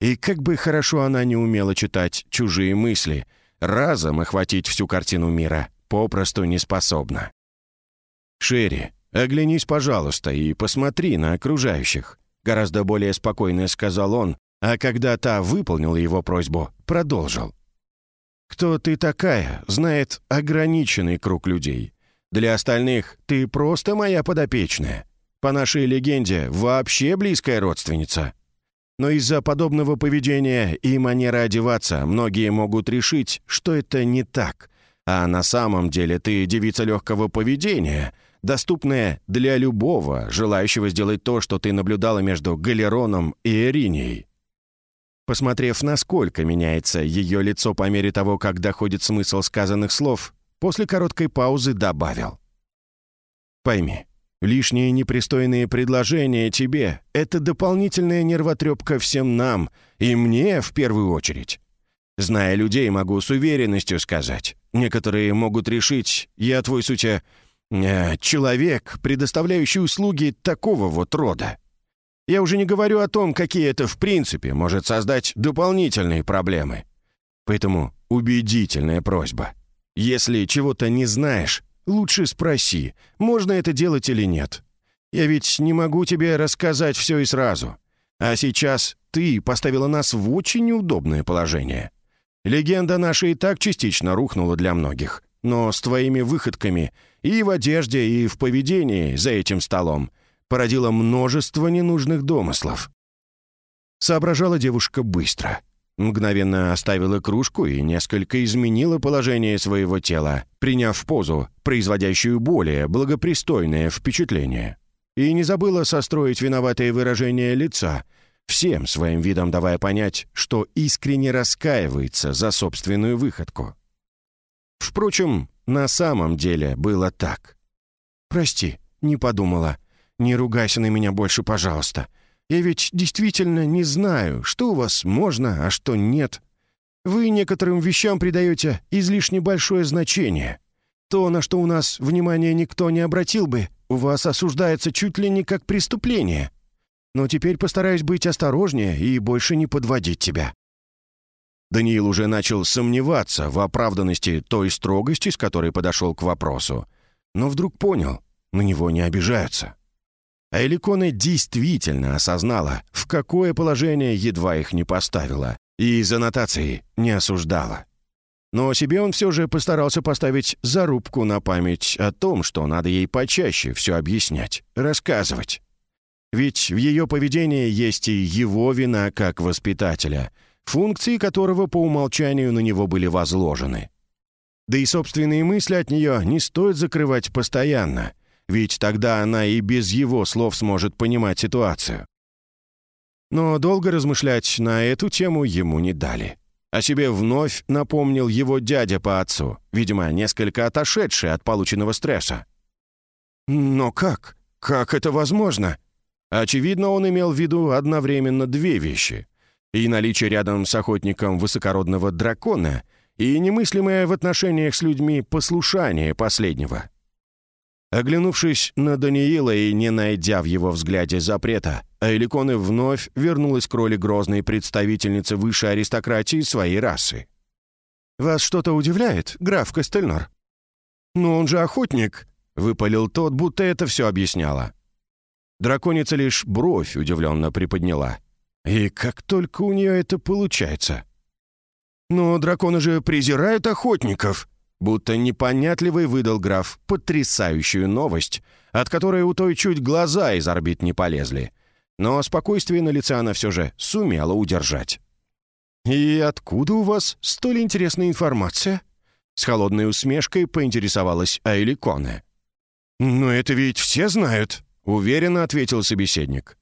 И как бы хорошо она не умела читать чужие мысли, разом охватить всю картину мира попросту не способна. «Шерри, оглянись, пожалуйста, и посмотри на окружающих», гораздо более спокойно сказал он, а когда та выполнила его просьбу, продолжил. Кто ты такая, знает ограниченный круг людей. Для остальных ты просто моя подопечная. По нашей легенде, вообще близкая родственница. Но из-за подобного поведения и манеры одеваться многие могут решить, что это не так. А на самом деле ты девица легкого поведения, доступная для любого, желающего сделать то, что ты наблюдала между Галероном и Эринией. Посмотрев, насколько меняется ее лицо по мере того, как доходит смысл сказанных слов, после короткой паузы добавил. «Пойми, лишние непристойные предложения тебе — это дополнительная нервотрепка всем нам, и мне в первую очередь. Зная людей, могу с уверенностью сказать. Некоторые могут решить, я твой сутя э, человек, предоставляющий услуги такого вот рода. Я уже не говорю о том, какие это в принципе может создать дополнительные проблемы. Поэтому убедительная просьба. Если чего-то не знаешь, лучше спроси, можно это делать или нет. Я ведь не могу тебе рассказать все и сразу. А сейчас ты поставила нас в очень неудобное положение. Легенда наша и так частично рухнула для многих. Но с твоими выходками и в одежде, и в поведении за этим столом породило множество ненужных домыслов. Соображала девушка быстро. Мгновенно оставила кружку и несколько изменила положение своего тела, приняв позу, производящую более благопристойное впечатление. И не забыла состроить виноватое выражение лица, всем своим видом давая понять, что искренне раскаивается за собственную выходку. Впрочем, на самом деле было так. «Прости, не подумала. Не ругайся на меня больше, пожалуйста. Я ведь действительно не знаю, что у вас можно, а что нет. Вы некоторым вещам придаете излишне большое значение. То, на что у нас внимания никто не обратил бы, у вас осуждается чуть ли не как преступление. Но теперь постараюсь быть осторожнее и больше не подводить тебя». Даниил уже начал сомневаться в оправданности той строгости, с которой подошел к вопросу, но вдруг понял, на него не обижаются. А Эликона действительно осознала, в какое положение едва их не поставила, и из аннотации не осуждала. Но себе он все же постарался поставить зарубку на память о том, что надо ей почаще все объяснять, рассказывать. Ведь в ее поведении есть и его вина как воспитателя, функции которого по умолчанию на него были возложены. Да и собственные мысли от нее не стоит закрывать постоянно, ведь тогда она и без его слов сможет понимать ситуацию. Но долго размышлять на эту тему ему не дали. О себе вновь напомнил его дядя по отцу, видимо, несколько отошедший от полученного стресса. «Но как? Как это возможно?» Очевидно, он имел в виду одновременно две вещи. И наличие рядом с охотником высокородного дракона, и немыслимое в отношениях с людьми послушание последнего. Оглянувшись на Даниила и не найдя в его взгляде запрета, Айликоны вновь вернулась к роли грозной представительницы высшей аристократии своей расы. «Вас что-то удивляет, граф Костельнор?» «Но он же охотник», — выпалил тот, будто это все объясняло. Драконица лишь бровь удивленно приподняла. И как только у нее это получается. «Но драконы же презирают охотников», Будто непонятливый выдал граф потрясающую новость, от которой у той чуть глаза из орбит не полезли. Но спокойствие на лице она все же сумела удержать. «И откуда у вас столь интересная информация?» С холодной усмешкой поинтересовалась Айли Коне. «Но это ведь все знают», — уверенно ответил собеседник.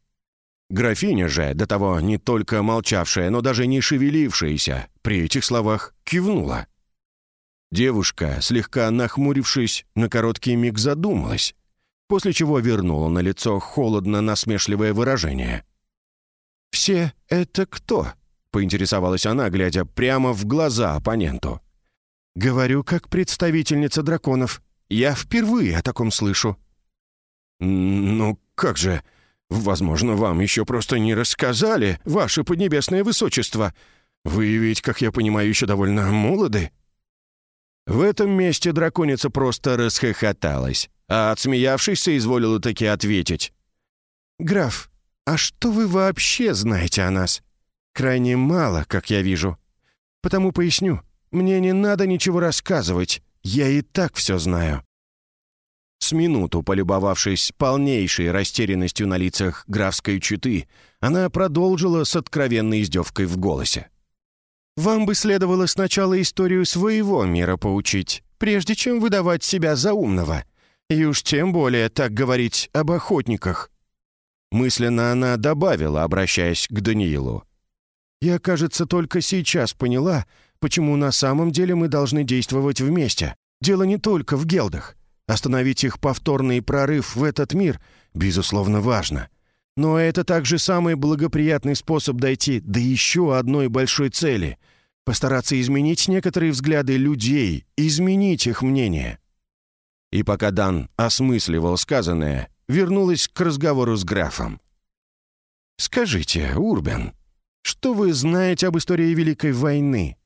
Графиня же, до того не только молчавшая, но даже не шевелившаяся, при этих словах кивнула. Девушка, слегка нахмурившись, на короткий миг задумалась, после чего вернула на лицо холодно-насмешливое выражение. «Все это кто?» — поинтересовалась она, глядя прямо в глаза оппоненту. «Говорю, как представительница драконов. Я впервые о таком слышу». «Ну, как же? Возможно, вам еще просто не рассказали, ваше поднебесное высочество. Вы ведь, как я понимаю, еще довольно молоды». В этом месте драконица просто расхохоталась, а отсмеявшись, соизволила таки ответить. «Граф, а что вы вообще знаете о нас? Крайне мало, как я вижу. Потому поясню, мне не надо ничего рассказывать, я и так все знаю». С минуту полюбовавшись полнейшей растерянностью на лицах графской читы, она продолжила с откровенной издевкой в голосе. Вам бы следовало сначала историю своего мира поучить, прежде чем выдавать себя за умного. И уж тем более так говорить об охотниках». Мысленно она добавила, обращаясь к Даниилу. «Я, кажется, только сейчас поняла, почему на самом деле мы должны действовать вместе. Дело не только в гелдах. Остановить их повторный прорыв в этот мир, безусловно, важно. Но это также самый благоприятный способ дойти до еще одной большой цели — постараться изменить некоторые взгляды людей, изменить их мнение. И пока Дан осмысливал сказанное, вернулась к разговору с графом. «Скажите, Урбен, что вы знаете об истории Великой войны?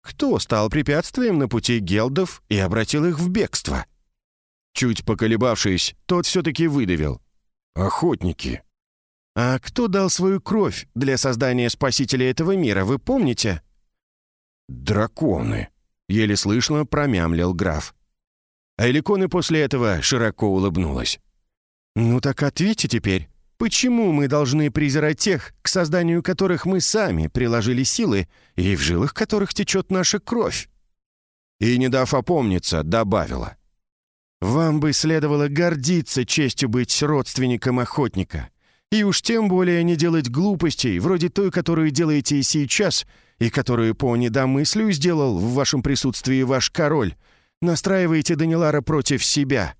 Кто стал препятствием на пути гелдов и обратил их в бегство?» Чуть поколебавшись, тот все-таки выдавил. «Охотники». А кто дал свою кровь для создания спасителя этого мира, вы помните?» «Драконы», — еле слышно промямлил граф. А Эликоны после этого широко улыбнулась. «Ну так ответьте теперь, почему мы должны презирать тех, к созданию которых мы сами приложили силы и в жилах которых течет наша кровь?» И, не дав опомниться, добавила. «Вам бы следовало гордиться честью быть родственником охотника, и уж тем более не делать глупостей, вроде той, которую делаете и сейчас, и которую по недомыслию сделал в вашем присутствии ваш король, настраиваете Данилара против себя.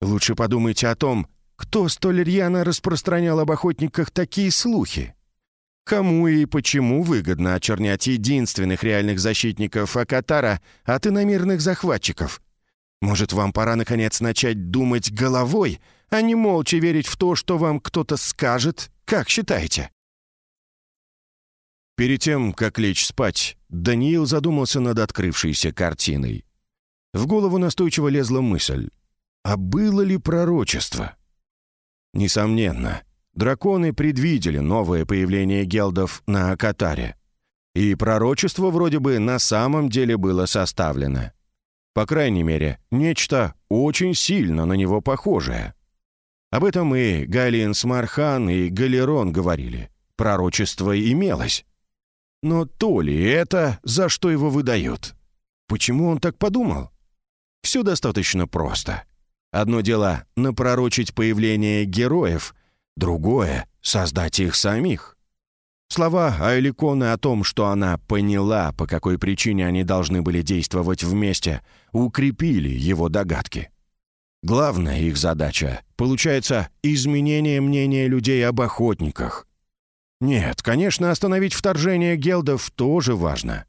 Лучше подумайте о том, кто столь рьяно распространял об охотниках такие слухи. Кому и почему выгодно очернять единственных реальных защитников Акатара от иномирных захватчиков? Может, вам пора, наконец, начать думать головой, а не молча верить в то, что вам кто-то скажет, как считаете?» Перед тем, как лечь спать, Даниил задумался над открывшейся картиной. В голову настойчиво лезла мысль. А было ли пророчество? Несомненно, драконы предвидели новое появление гелдов на Акатаре. И пророчество вроде бы на самом деле было составлено. По крайней мере, нечто очень сильно на него похожее. Об этом и Галиен Смархан, и Галерон говорили. Пророчество имелось. Но то ли это, за что его выдают? Почему он так подумал? Все достаточно просто. Одно дело — напророчить появление героев, другое — создать их самих. Слова Айликоны о том, что она поняла, по какой причине они должны были действовать вместе, укрепили его догадки. Главная их задача, получается, изменение мнения людей об охотниках. Нет, конечно, остановить вторжение гелдов тоже важно.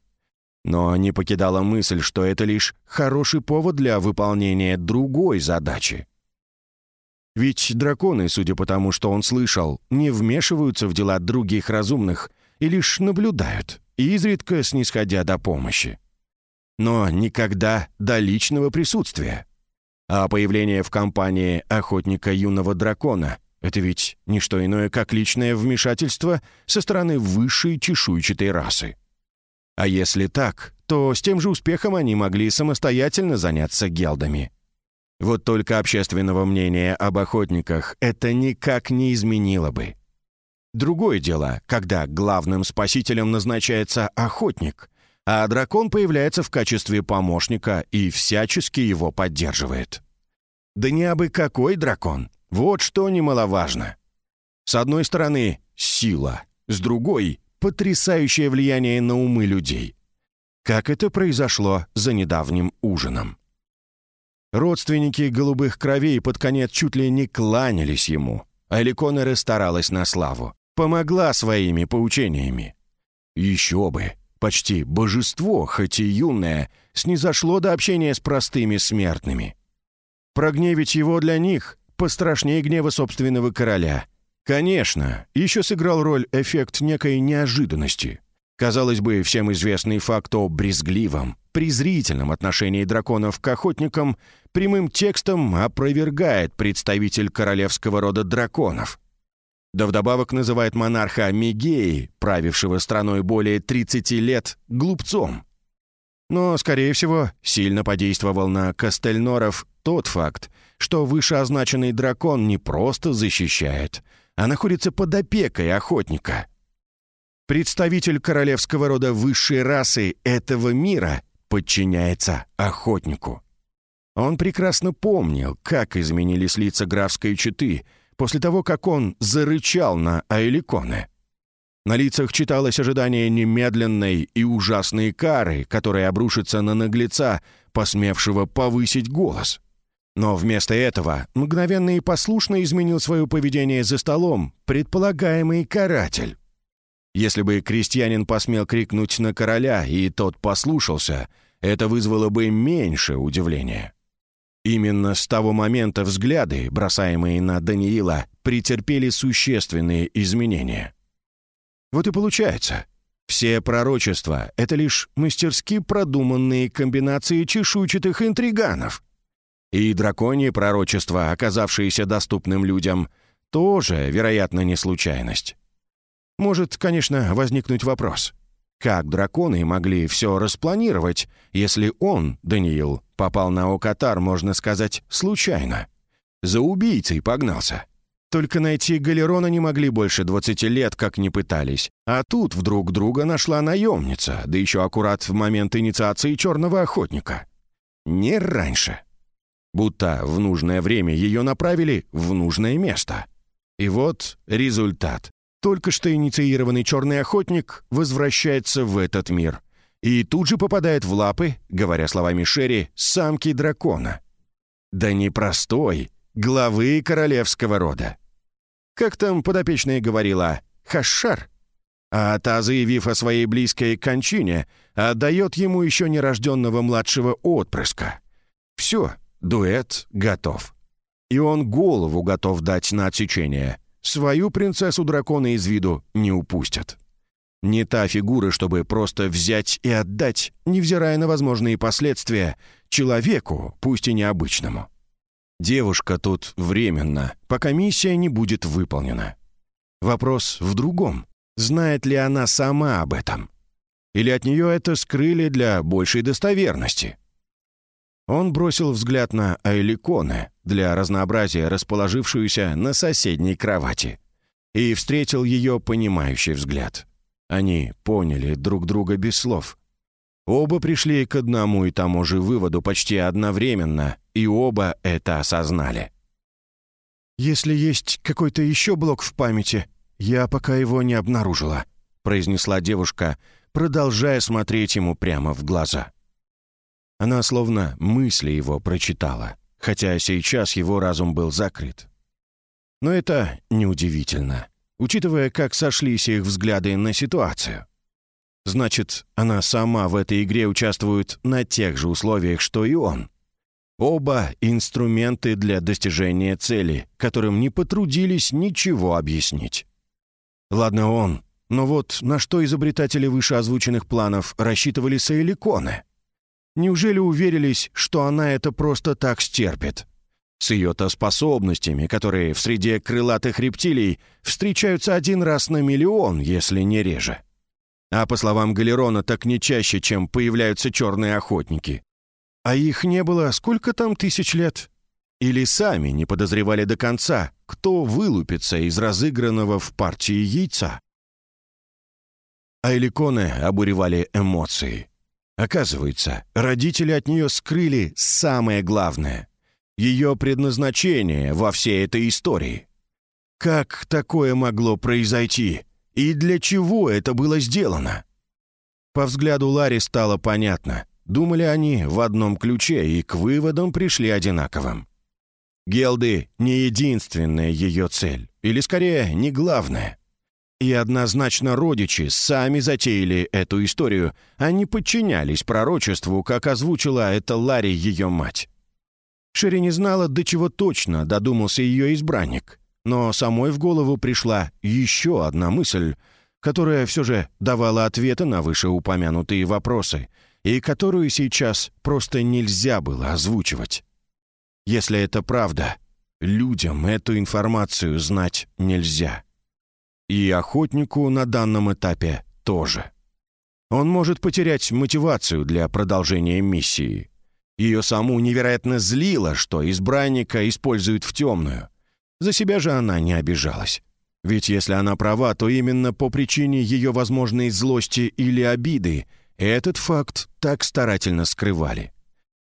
Но не покидала мысль, что это лишь хороший повод для выполнения другой задачи. Ведь драконы, судя по тому, что он слышал, не вмешиваются в дела других разумных и лишь наблюдают, изредка снисходя до помощи. Но никогда до личного присутствия. А появление в компании охотника юного дракона — это ведь не что иное, как личное вмешательство со стороны высшей чешуйчатой расы. А если так, то с тем же успехом они могли самостоятельно заняться гелдами. Вот только общественного мнения об охотниках это никак не изменило бы. Другое дело, когда главным спасителем назначается охотник, а дракон появляется в качестве помощника и всячески его поддерживает. Да не абы какой дракон, вот что немаловажно. С одной стороны, сила, с другой потрясающее влияние на умы людей. Как это произошло за недавним ужином. Родственники голубых кровей под конец чуть ли не кланялись ему, а Ликона расстаралась на славу, помогла своими поучениями. Еще бы, почти божество, хоть и юное, снизошло до общения с простыми смертными. Прогневить его для них пострашнее гнева собственного короля, Конечно, еще сыграл роль эффект некой неожиданности. Казалось бы, всем известный факт о брезгливом, презрительном отношении драконов к охотникам прямым текстом опровергает представитель королевского рода драконов. Да вдобавок называет монарха Мегеи, правившего страной более 30 лет, глупцом. Но, скорее всего, сильно подействовал на Кастельноров тот факт, что вышеозначенный дракон не просто защищает, а находится под опекой охотника. Представитель королевского рода высшей расы этого мира подчиняется охотнику. Он прекрасно помнил, как изменились лица графской четы после того, как он зарычал на Айликоне. На лицах читалось ожидание немедленной и ужасной кары, которая обрушится на наглеца, посмевшего повысить голос. Но вместо этого мгновенно и послушно изменил свое поведение за столом предполагаемый каратель. Если бы крестьянин посмел крикнуть на короля, и тот послушался, это вызвало бы меньше удивления. Именно с того момента взгляды, бросаемые на Даниила, претерпели существенные изменения. Вот и получается, все пророчества — это лишь мастерски продуманные комбинации чешуйчатых интриганов — и драконье пророчество, оказавшееся доступным людям, тоже, вероятно, не случайность. Может, конечно, возникнуть вопрос. Как драконы могли все распланировать, если он, Даниил, попал на Окатар, можно сказать, случайно? За убийцей погнался. Только найти Галерона не могли больше 20 лет, как не пытались. А тут вдруг друга нашла наемница, да еще аккурат в момент инициации черного охотника. Не раньше будто в нужное время ее направили в нужное место. И вот результат. Только что инициированный черный охотник возвращается в этот мир. и тут же попадает в лапы, говоря словами Шерри, самки дракона. Да не простой, главы королевского рода. Как там подопечная говорила, Хашар? А та, заявив о своей близкой кончине, отдает ему еще нерожденного младшего отпрыска. Все, дуэт готов. И он голову готов дать на отсечение. Свою принцессу дракона из виду не упустят. Не та фигура, чтобы просто взять и отдать, невзирая на возможные последствия, человеку, пусть и необычному. Девушка тут временно, пока миссия не будет выполнена. Вопрос в другом. Знает ли она сама об этом? Или от нее это скрыли для большей достоверности? Он бросил взгляд на Айликоне, для разнообразия расположившуюся на соседней кровати, и встретил ее понимающий взгляд. Они поняли друг друга без слов. Оба пришли к одному и тому же выводу почти одновременно, и оба это осознали. «Если есть какой-то еще блок в памяти, я пока его не обнаружила», произнесла девушка, продолжая смотреть ему прямо в глаза. Она словно мысли его прочитала, хотя сейчас его разум был закрыт. Но это неудивительно учитывая, как сошлись их взгляды на ситуацию. Значит, она сама в этой игре участвует на тех же условиях, что и он. Оба инструменты для достижения цели, которым не потрудились ничего объяснить. Ладно он, но вот на что изобретатели вышеозвученных планов рассчитывали Саэликоны? Неужели уверились, что она это просто так стерпит? С ее-то способностями, которые в среде крылатых рептилий встречаются один раз на миллион, если не реже. А по словам Галерона, так не чаще, чем появляются черные охотники. А их не было сколько там тысяч лет? Или сами не подозревали до конца, кто вылупится из разыгранного в партии яйца? Айликоны обуревали эмоции. Оказывается, родители от нее скрыли самое главное ее предназначение во всей этой истории. Как такое могло произойти? И для чего это было сделано? По взгляду Ларри стало понятно. Думали они в одном ключе и к выводам пришли одинаковым. Гелды — не единственная ее цель, или скорее, не главная. И однозначно родичи сами затеяли эту историю, а не подчинялись пророчеству, как озвучила это Ларри ее мать. Шерри не знала, до чего точно додумался ее избранник, но самой в голову пришла еще одна мысль, которая все же давала ответы на вышеупомянутые вопросы и которую сейчас просто нельзя было озвучивать. Если это правда, людям эту информацию знать нельзя. И охотнику на данном этапе тоже. Он может потерять мотивацию для продолжения миссии. Ее саму невероятно злило, что избранника используют в темную. За себя же она не обижалась. Ведь если она права, то именно по причине ее возможной злости или обиды этот факт так старательно скрывали.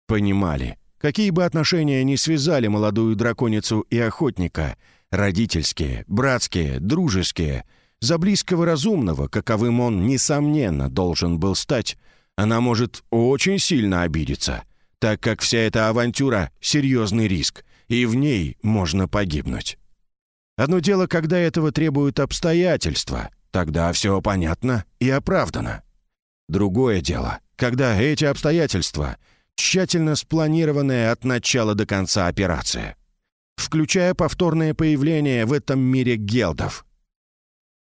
Понимали, какие бы отношения ни связали молодую драконицу и охотника, родительские, братские, дружеские, за близкого разумного, каковым он, несомненно, должен был стать, она может очень сильно обидеться — так как вся эта авантюра — серьезный риск, и в ней можно погибнуть. Одно дело, когда этого требуют обстоятельства, тогда все понятно и оправдано. Другое дело, когда эти обстоятельства — тщательно спланированная от начала до конца операция, включая повторное появление в этом мире гелдов.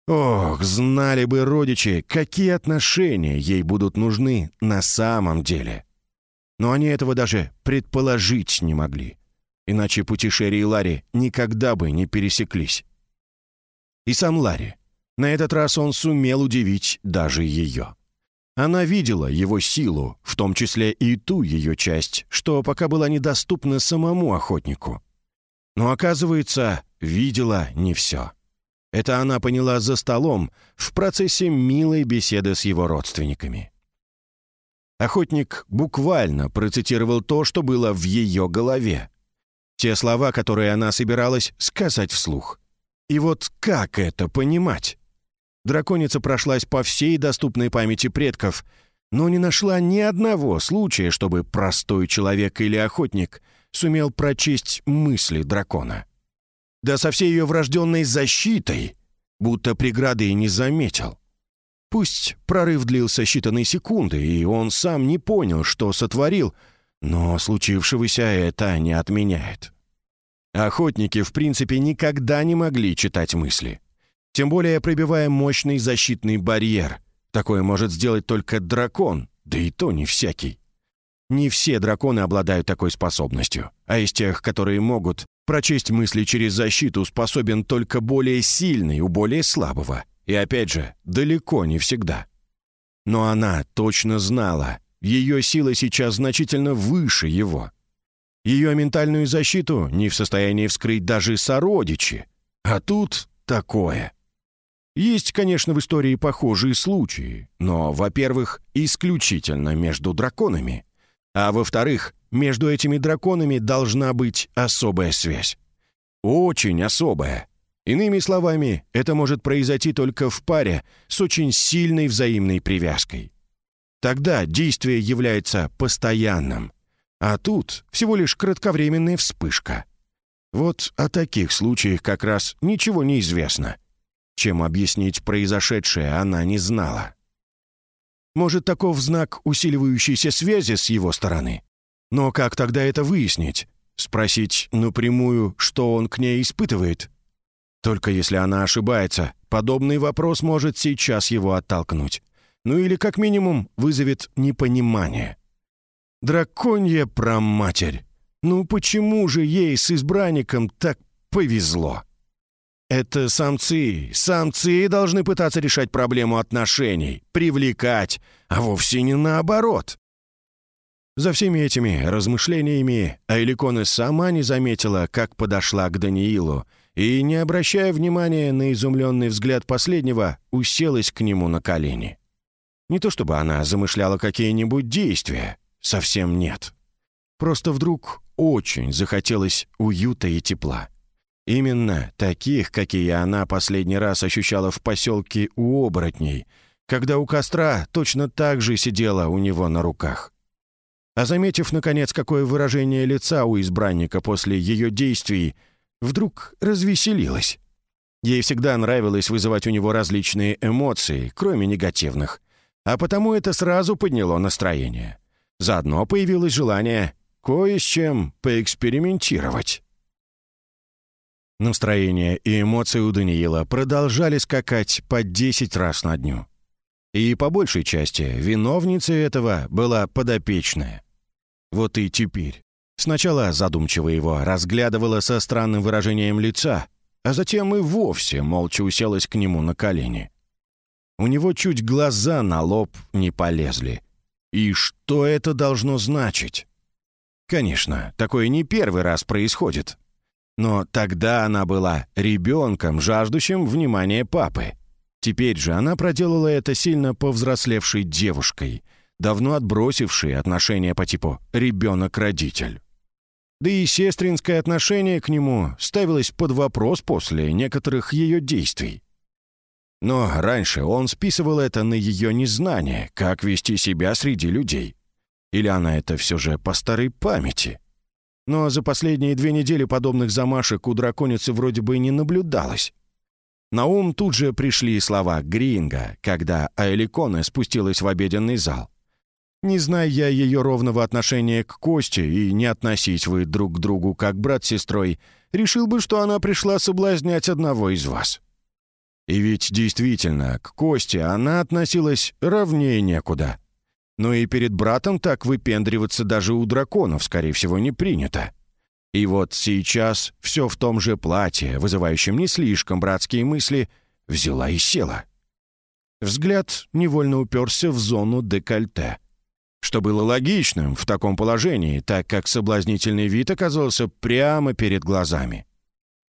Ох, знали бы родичи, какие отношения ей будут нужны на самом деле но они этого даже предположить не могли. Иначе пути Шерри и Ларри никогда бы не пересеклись. И сам Ларри. На этот раз он сумел удивить даже ее. Она видела его силу, в том числе и ту ее часть, что пока была недоступна самому охотнику. Но, оказывается, видела не все. Это она поняла за столом в процессе милой беседы с его родственниками. Охотник буквально процитировал то, что было в ее голове. Те слова, которые она собиралась сказать вслух. И вот как это понимать? Драконица прошлась по всей доступной памяти предков, но не нашла ни одного случая, чтобы простой человек или охотник сумел прочесть мысли дракона. Да со всей ее врожденной защитой, будто преграды и не заметил. Пусть прорыв длился считанные секунды, и он сам не понял, что сотворил, но случившегося это не отменяет. Охотники, в принципе, никогда не могли читать мысли. Тем более пробивая мощный защитный барьер. Такое может сделать только дракон, да и то не всякий. Не все драконы обладают такой способностью, а из тех, которые могут прочесть мысли через защиту, способен только более сильный у более слабого. И опять же, далеко не всегда. Но она точно знала, ее сила сейчас значительно выше его. Ее ментальную защиту не в состоянии вскрыть даже сородичи. А тут такое. Есть, конечно, в истории похожие случаи, но, во-первых, исключительно между драконами, а во-вторых, между этими драконами должна быть особая связь. Очень особая. Иными словами, это может произойти только в паре с очень сильной взаимной привязкой. Тогда действие является постоянным, а тут всего лишь кратковременная вспышка. Вот о таких случаях как раз ничего не известно. Чем объяснить произошедшее, она не знала. Может, таков знак усиливающейся связи с его стороны? Но как тогда это выяснить? Спросить напрямую, что он к ней испытывает? Только если она ошибается, подобный вопрос может сейчас его оттолкнуть. Ну или, как минимум, вызовет непонимание. Драконья проматерь. Ну почему же ей с избранником так повезло? Это самцы. Самцы должны пытаться решать проблему отношений, привлекать, а вовсе не наоборот. За всеми этими размышлениями Айликона сама не заметила, как подошла к Даниилу, и, не обращая внимания на изумленный взгляд последнего, уселась к нему на колени. Не то чтобы она замышляла какие-нибудь действия, Совсем нет. Просто вдруг очень захотелось уюта и тепла. Именно таких, какие она последний раз ощущала в поселке у оборотней, когда у костра точно так же сидела у него на руках. А заметив, наконец, какое выражение лица у избранника после ее действий, вдруг развеселилась. Ей всегда нравилось вызывать у него различные эмоции, кроме негативных, а потому это сразу подняло настроение. Заодно появилось желание кое с чем поэкспериментировать. Настроение и эмоции у Даниила продолжали скакать по 10 раз на дню. И по большей части виновницей этого была подопечная. Вот и теперь. Сначала задумчиво его разглядывала со странным выражением лица, а затем и вовсе молча уселась к нему на колени. У него чуть глаза на лоб не полезли, и что это должно значить? Конечно, такое не первый раз происходит. Но тогда она была ребенком, жаждущим внимания папы. Теперь же она проделала это сильно повзрослевшей девушкой, давно отбросившей отношения по типу «ребенок-родитель». Да и сестринское отношение к нему ставилось под вопрос после некоторых ее действий. Но раньше он списывал это на ее незнание, как вести себя среди людей. Или она это все же по старой памяти? Но за последние две недели подобных замашек у драконицы вроде бы и не наблюдалось. На ум тут же пришли слова Гринга, когда Аэликона спустилась в обеденный зал. Не зная я ее ровного отношения к Косте и не относись вы друг к другу как брат с сестрой, решил бы, что она пришла соблазнять одного из вас. И ведь действительно, к Косте она относилась ровнее некуда. Но и перед братом так выпендриваться даже у драконов, скорее всего, не принято. И вот сейчас все в том же платье, вызывающем не слишком братские мысли, взяла и села. Взгляд невольно уперся в зону декольте. Что было логичным в таком положении, так как соблазнительный вид оказался прямо перед глазами.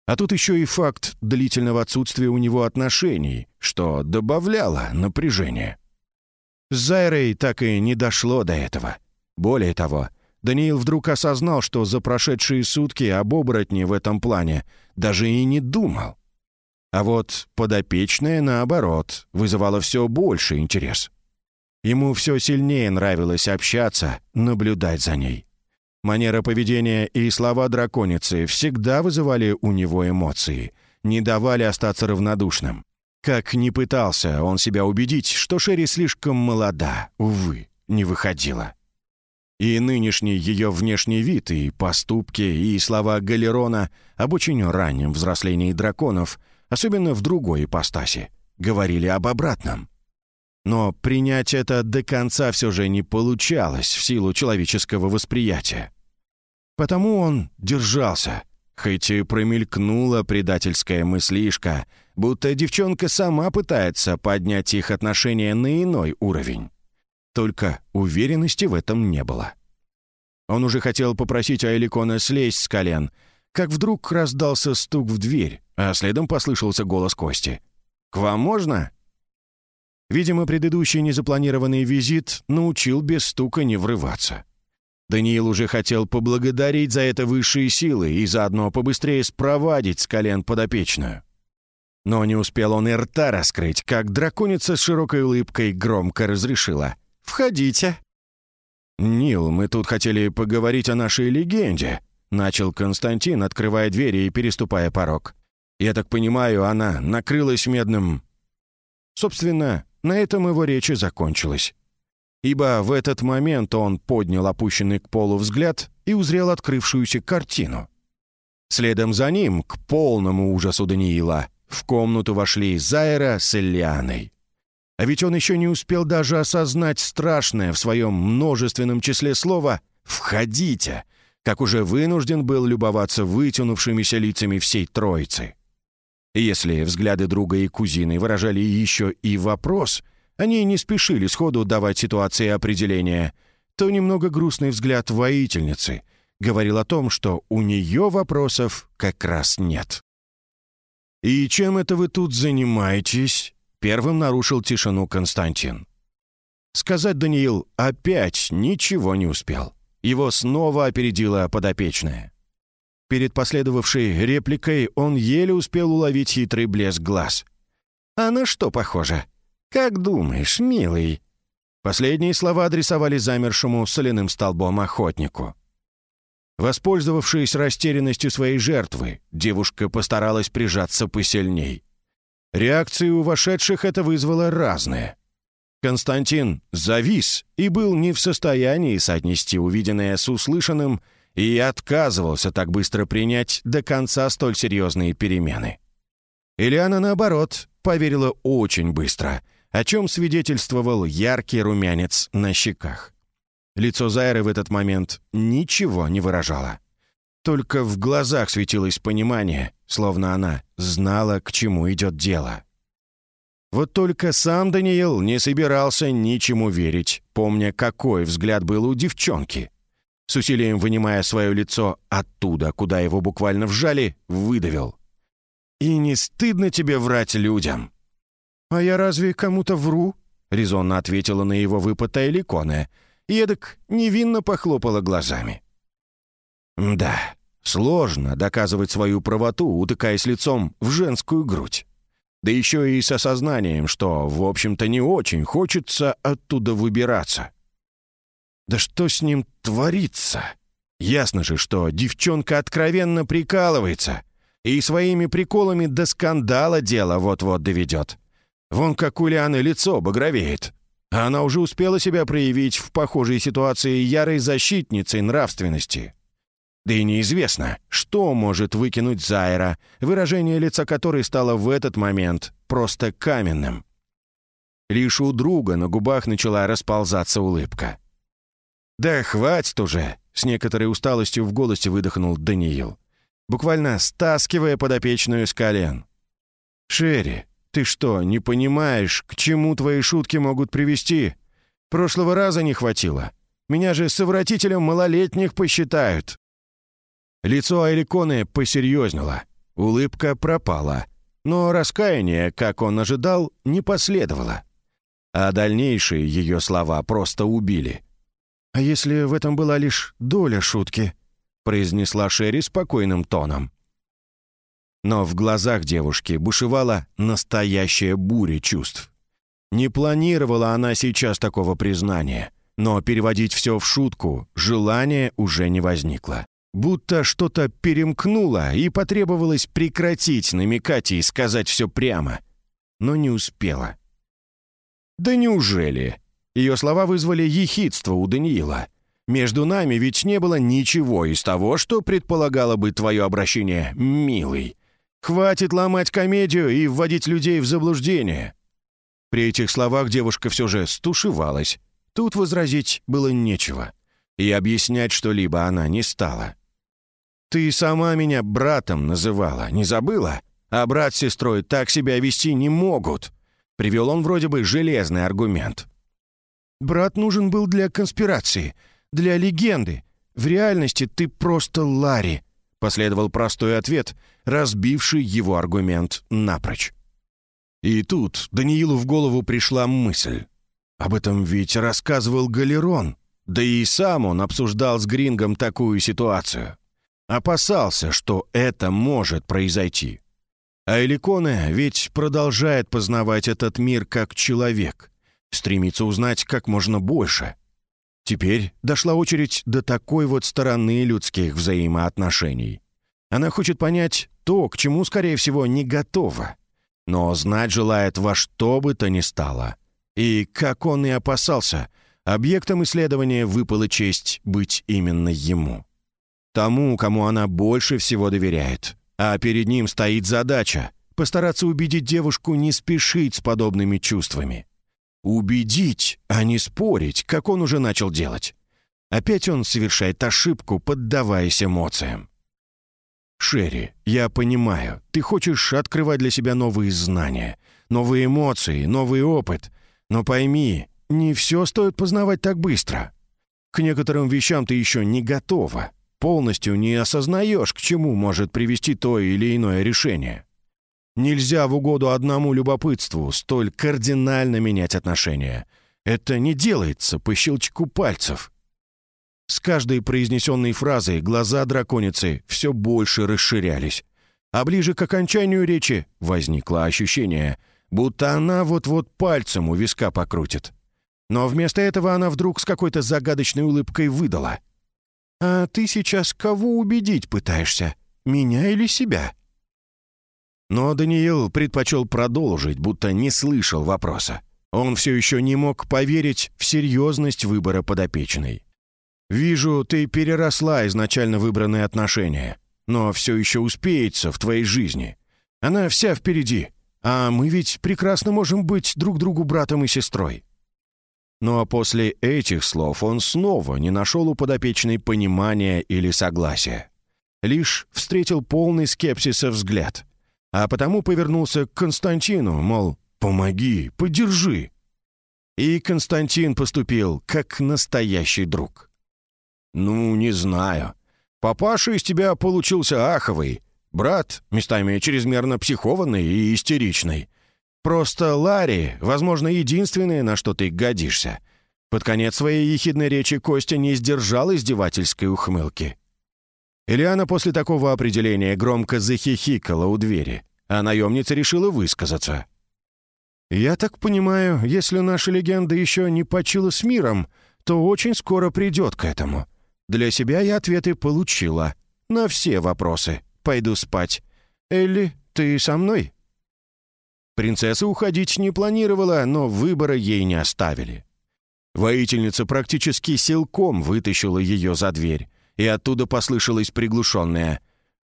А тут еще и факт длительного отсутствия у него отношений, что добавляло напряжение. С Зайрой так и не дошло до этого. Более того, Даниил вдруг осознал, что за прошедшие сутки об оборотне в этом плане даже и не думал. А вот подопечная, наоборот, вызывала все больше интерес. Ему все сильнее нравилось общаться, наблюдать за ней. Манера поведения и слова драконицы всегда вызывали у него эмоции, не давали остаться равнодушным. Как ни пытался он себя убедить, что Шерри слишком молода, увы, не выходила. И нынешний ее внешний вид, и поступки, и слова Галерона об очень раннем взрослении драконов, особенно в другой ипостаси, говорили об обратном. Но принять это до конца все же не получалось в силу человеческого восприятия. Потому он держался, хоть и промелькнула предательская мыслишка, будто девчонка сама пытается поднять их отношения на иной уровень. Только уверенности в этом не было. Он уже хотел попросить Айликона слезть с колен, как вдруг раздался стук в дверь, а следом послышался голос Кости. «К вам можно?» Видимо, предыдущий незапланированный визит научил без стука не врываться. Даниил уже хотел поблагодарить за это высшие силы и заодно побыстрее спровадить с колен подопечную. Но не успел он и рта раскрыть, как драконица с широкой улыбкой громко разрешила. «Входите». «Нил, мы тут хотели поговорить о нашей легенде», — начал Константин, открывая двери и переступая порог. «Я так понимаю, она накрылась медным...» Собственно, на этом его речь и закончилась. Ибо в этот момент он поднял опущенный к полу взгляд и узрел открывшуюся картину. Следом за ним, к полному ужасу Даниила, в комнату вошли Зайра с Элианой. А ведь он еще не успел даже осознать страшное в своем множественном числе слова «входите», как уже вынужден был любоваться вытянувшимися лицами всей троицы. Если взгляды друга и кузины выражали еще и вопрос, они не спешили сходу давать ситуации определения, то немного грустный взгляд воительницы говорил о том, что у нее вопросов как раз нет. «И чем это вы тут занимаетесь?» Первым нарушил тишину Константин. Сказать Даниил опять ничего не успел. Его снова опередила подопечная. Перед последовавшей репликой он еле успел уловить хитрый блеск глаз. «А на что похоже? Как думаешь, милый?» Последние слова адресовали замершему соляным столбом охотнику. Воспользовавшись растерянностью своей жертвы, девушка постаралась прижаться посильней. Реакции у вошедших это вызвало разные. Константин завис и был не в состоянии соотнести увиденное с услышанным и отказывался так быстро принять до конца столь серьезные перемены. Ильяна, наоборот, поверила очень быстро, о чем свидетельствовал яркий румянец на щеках. Лицо Зайры в этот момент ничего не выражало. Только в глазах светилось понимание, словно она знала, к чему идет дело. Вот только сам Даниил не собирался ничему верить, помня, какой взгляд был у девчонки. С усилием вынимая свое лицо оттуда, куда его буквально вжали, выдавил. «И не стыдно тебе врать людям?» «А я разве кому-то вру?» — резонно ответила на его выпад Айликоне, и эдак невинно похлопала глазами. Да, сложно доказывать свою правоту, утыкаясь лицом в женскую грудь. Да еще и с осознанием, что, в общем-то, не очень хочется оттуда выбираться. Да что с ним творится? Ясно же, что девчонка откровенно прикалывается и своими приколами до скандала дело вот-вот доведет. Вон как у Лианы лицо багровеет. Она уже успела себя проявить в похожей ситуации ярой защитницей нравственности. Да и неизвестно, что может выкинуть Зайра, выражение лица которой стало в этот момент просто каменным. Лишь у друга на губах начала расползаться улыбка. «Да хватит уже!» — с некоторой усталостью в голосе выдохнул Даниил, буквально стаскивая подопечную с колен. «Шерри, ты что, не понимаешь, к чему твои шутки могут привести? Прошлого раза не хватило. Меня же совратителем малолетних посчитают». Лицо Айликоны посерьезнело, улыбка пропала, но раскаяние, как он ожидал, не последовало. А дальнейшие ее слова просто убили. «А если в этом была лишь доля шутки?» произнесла Шерри спокойным тоном. Но в глазах девушки бушевала настоящая буря чувств. Не планировала она сейчас такого признания, но переводить все в шутку желания уже не возникло. Будто что-то перемкнуло и потребовалось прекратить намекать и сказать все прямо. Но не успела. «Да неужели?» Ее слова вызвали ехидство у Даниила. «Между нами ведь не было ничего из того, что предполагало бы твое обращение «милый». Хватит ломать комедию и вводить людей в заблуждение». При этих словах девушка все же стушевалась. Тут возразить было нечего. И объяснять что-либо она не стала. «Ты сама меня братом называла, не забыла? А брат с сестрой так себя вести не могут». Привел он вроде бы железный аргумент. «Брат нужен был для конспирации, для легенды. В реальности ты просто Ларри», — последовал простой ответ, разбивший его аргумент напрочь. И тут Даниилу в голову пришла мысль. Об этом ведь рассказывал Галерон, да и сам он обсуждал с Грингом такую ситуацию. Опасался, что это может произойти. А Эликоне ведь продолжает познавать этот мир как человек, стремится узнать как можно больше. Теперь дошла очередь до такой вот стороны людских взаимоотношений. Она хочет понять то, к чему, скорее всего, не готова но знать желает во что бы то ни стало. И, как он и опасался, объектом исследования выпала честь быть именно ему. Тому, кому она больше всего доверяет. А перед ним стоит задача — постараться убедить девушку не спешить с подобными чувствами. Убедить, а не спорить, как он уже начал делать. Опять он совершает ошибку, поддаваясь эмоциям. «Шерри, я понимаю, ты хочешь открывать для себя новые знания, новые эмоции, новый опыт. Но пойми, не все стоит познавать так быстро. К некоторым вещам ты еще не готова, полностью не осознаешь, к чему может привести то или иное решение. Нельзя в угоду одному любопытству столь кардинально менять отношения. Это не делается по щелчку пальцев. С каждой произнесенной фразой глаза драконицы все больше расширялись. А ближе к окончанию речи возникло ощущение, будто она вот-вот пальцем у виска покрутит. Но вместо этого она вдруг с какой-то загадочной улыбкой выдала. «А ты сейчас кого убедить пытаешься? Меня или себя?» Но Даниил предпочел продолжить, будто не слышал вопроса. Он все еще не мог поверить в серьезность выбора подопечной. Вижу, ты переросла изначально выбранные отношения, но все еще успеется в твоей жизни. Она вся впереди, а мы ведь прекрасно можем быть друг другу братом и сестрой». А после этих слов он снова не нашел у подопечной понимания или согласия. Лишь встретил полный скепсиса взгляд. А потому повернулся к Константину, мол, «Помоги, поддержи». И Константин поступил как настоящий друг. «Ну, не знаю. Папаша из тебя получился аховый. Брат, местами чрезмерно психованный и истеричный. Просто Ларри, возможно, единственное, на что ты годишься». Под конец своей ехидной речи Костя не сдержал издевательской ухмылки. Ильяна после такого определения громко захихикала у двери, а наемница решила высказаться. «Я так понимаю, если наша легенда еще не почила с миром, то очень скоро придет к этому. Для себя я ответы получила. На все вопросы. Пойду спать. Элли, ты со мной?» Принцесса уходить не планировала, но выбора ей не оставили. Воительница практически силком вытащила ее за дверь, и оттуда послышалось приглушенное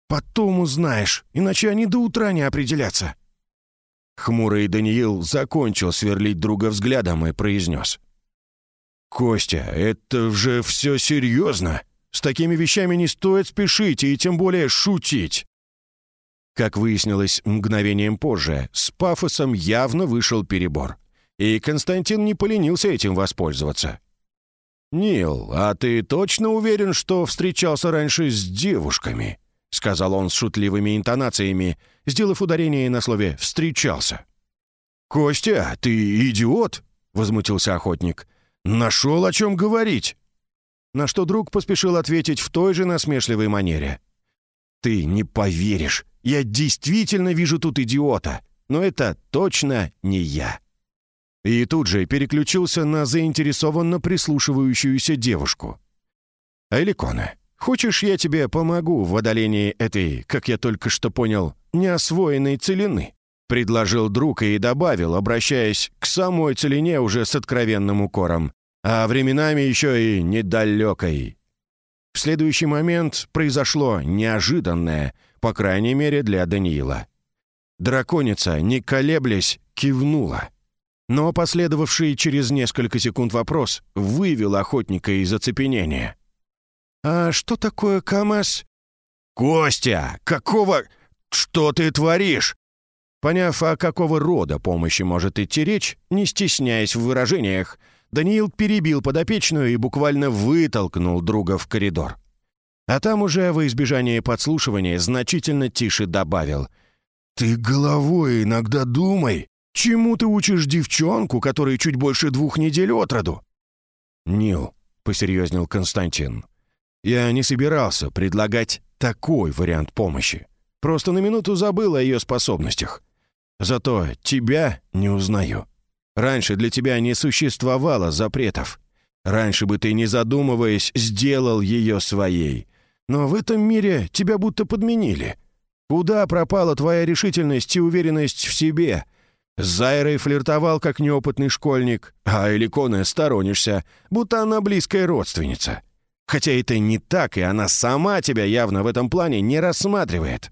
«Потом узнаешь, иначе они до утра не определятся». Хмурый Даниил закончил сверлить друга взглядом и произнес. «Костя, это же все серьезно. С такими вещами не стоит спешить и тем более шутить». Как выяснилось мгновением позже, с пафосом явно вышел перебор. И Константин не поленился этим воспользоваться. «Нил, а ты точно уверен, что встречался раньше с девушками?» — сказал он с шутливыми интонациями, сделав ударение на слове «встречался». «Костя, ты идиот?» — возмутился охотник. «Нашел о чем говорить!» На что друг поспешил ответить в той же насмешливой манере. «Ты не поверишь, я действительно вижу тут идиота, но это точно не я». И тут же переключился на заинтересованно прислушивающуюся девушку. «Айликона, хочешь, я тебе помогу в одолении этой, как я только что понял, неосвоенной целины?» — предложил друг и добавил, обращаясь к самой целине уже с откровенным укором, а временами еще и недалекой. В следующий момент произошло неожиданное, по крайней мере для Даниила. Драконица, не колеблясь, кивнула. Но последовавший через несколько секунд вопрос вывел охотника из оцепенения. «А что такое КамАЗ?» «Костя, какого... Что ты творишь?» Поняв, о какого рода помощи может идти речь, не стесняясь в выражениях, Даниил перебил подопечную и буквально вытолкнул друга в коридор. А там уже во избежание подслушивания значительно тише добавил. «Ты головой иногда думай, чему ты учишь девчонку, которой чуть больше двух недель от роду?» «Нил», — посерьезнел Константин, — «я не собирался предлагать такой вариант помощи. Просто на минуту забыл о ее способностях. Зато тебя не узнаю. Раньше для тебя не существовало запретов. Раньше бы ты, не задумываясь, сделал ее своей. Но в этом мире тебя будто подменили. Куда пропала твоя решительность и уверенность в себе? С Зайрой флиртовал, как неопытный школьник, а Эликоне сторонишься, будто она близкая родственница. Хотя это не так, и она сама тебя явно в этом плане не рассматривает.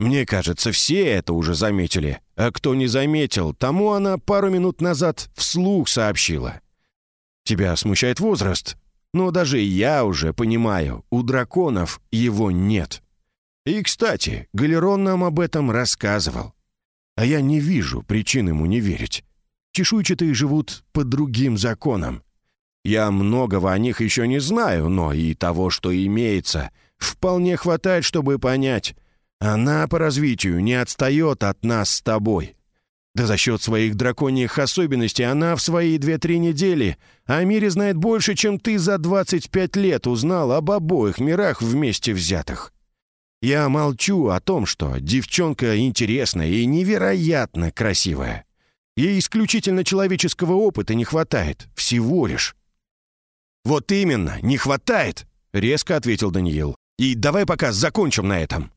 Мне кажется, все это уже заметили, а кто не заметил, тому она пару минут назад вслух сообщила. Тебя смущает возраст, но даже я уже понимаю, у драконов его нет. И, кстати, Галерон нам об этом рассказывал. А я не вижу причин ему не верить. Чешуйчатые живут по другим законам. Я многого о них еще не знаю, но и того, что имеется, вполне хватает, чтобы понять, она по развитию не отстает от нас с тобой. Да за счет своих драконьих особенностей она в свои две-три недели о мире знает больше, чем ты за 25 лет узнал об обоих мирах вместе взятых. Я молчу о том, что девчонка интересная и невероятно красивая. Ей исключительно человеческого опыта не хватает, всего лишь. «Вот именно, не хватает!» — резко ответил Даниил. «И давай пока закончим на этом»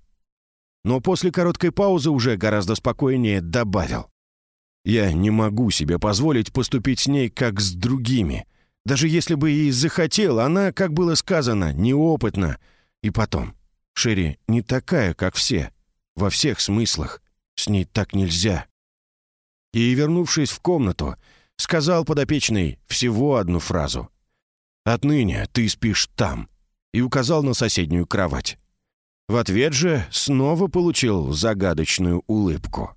но после короткой паузы уже гораздо спокойнее добавил. «Я не могу себе позволить поступить с ней как с другими. Даже если бы и захотел, она, как было сказано, неопытна. И потом, Шерри не такая, как все. Во всех смыслах. С ней так нельзя». И, вернувшись в комнату, сказал подопечный всего одну фразу. «Отныне ты спишь там», и указал на соседнюю кровать. В ответ же снова получил загадочную улыбку.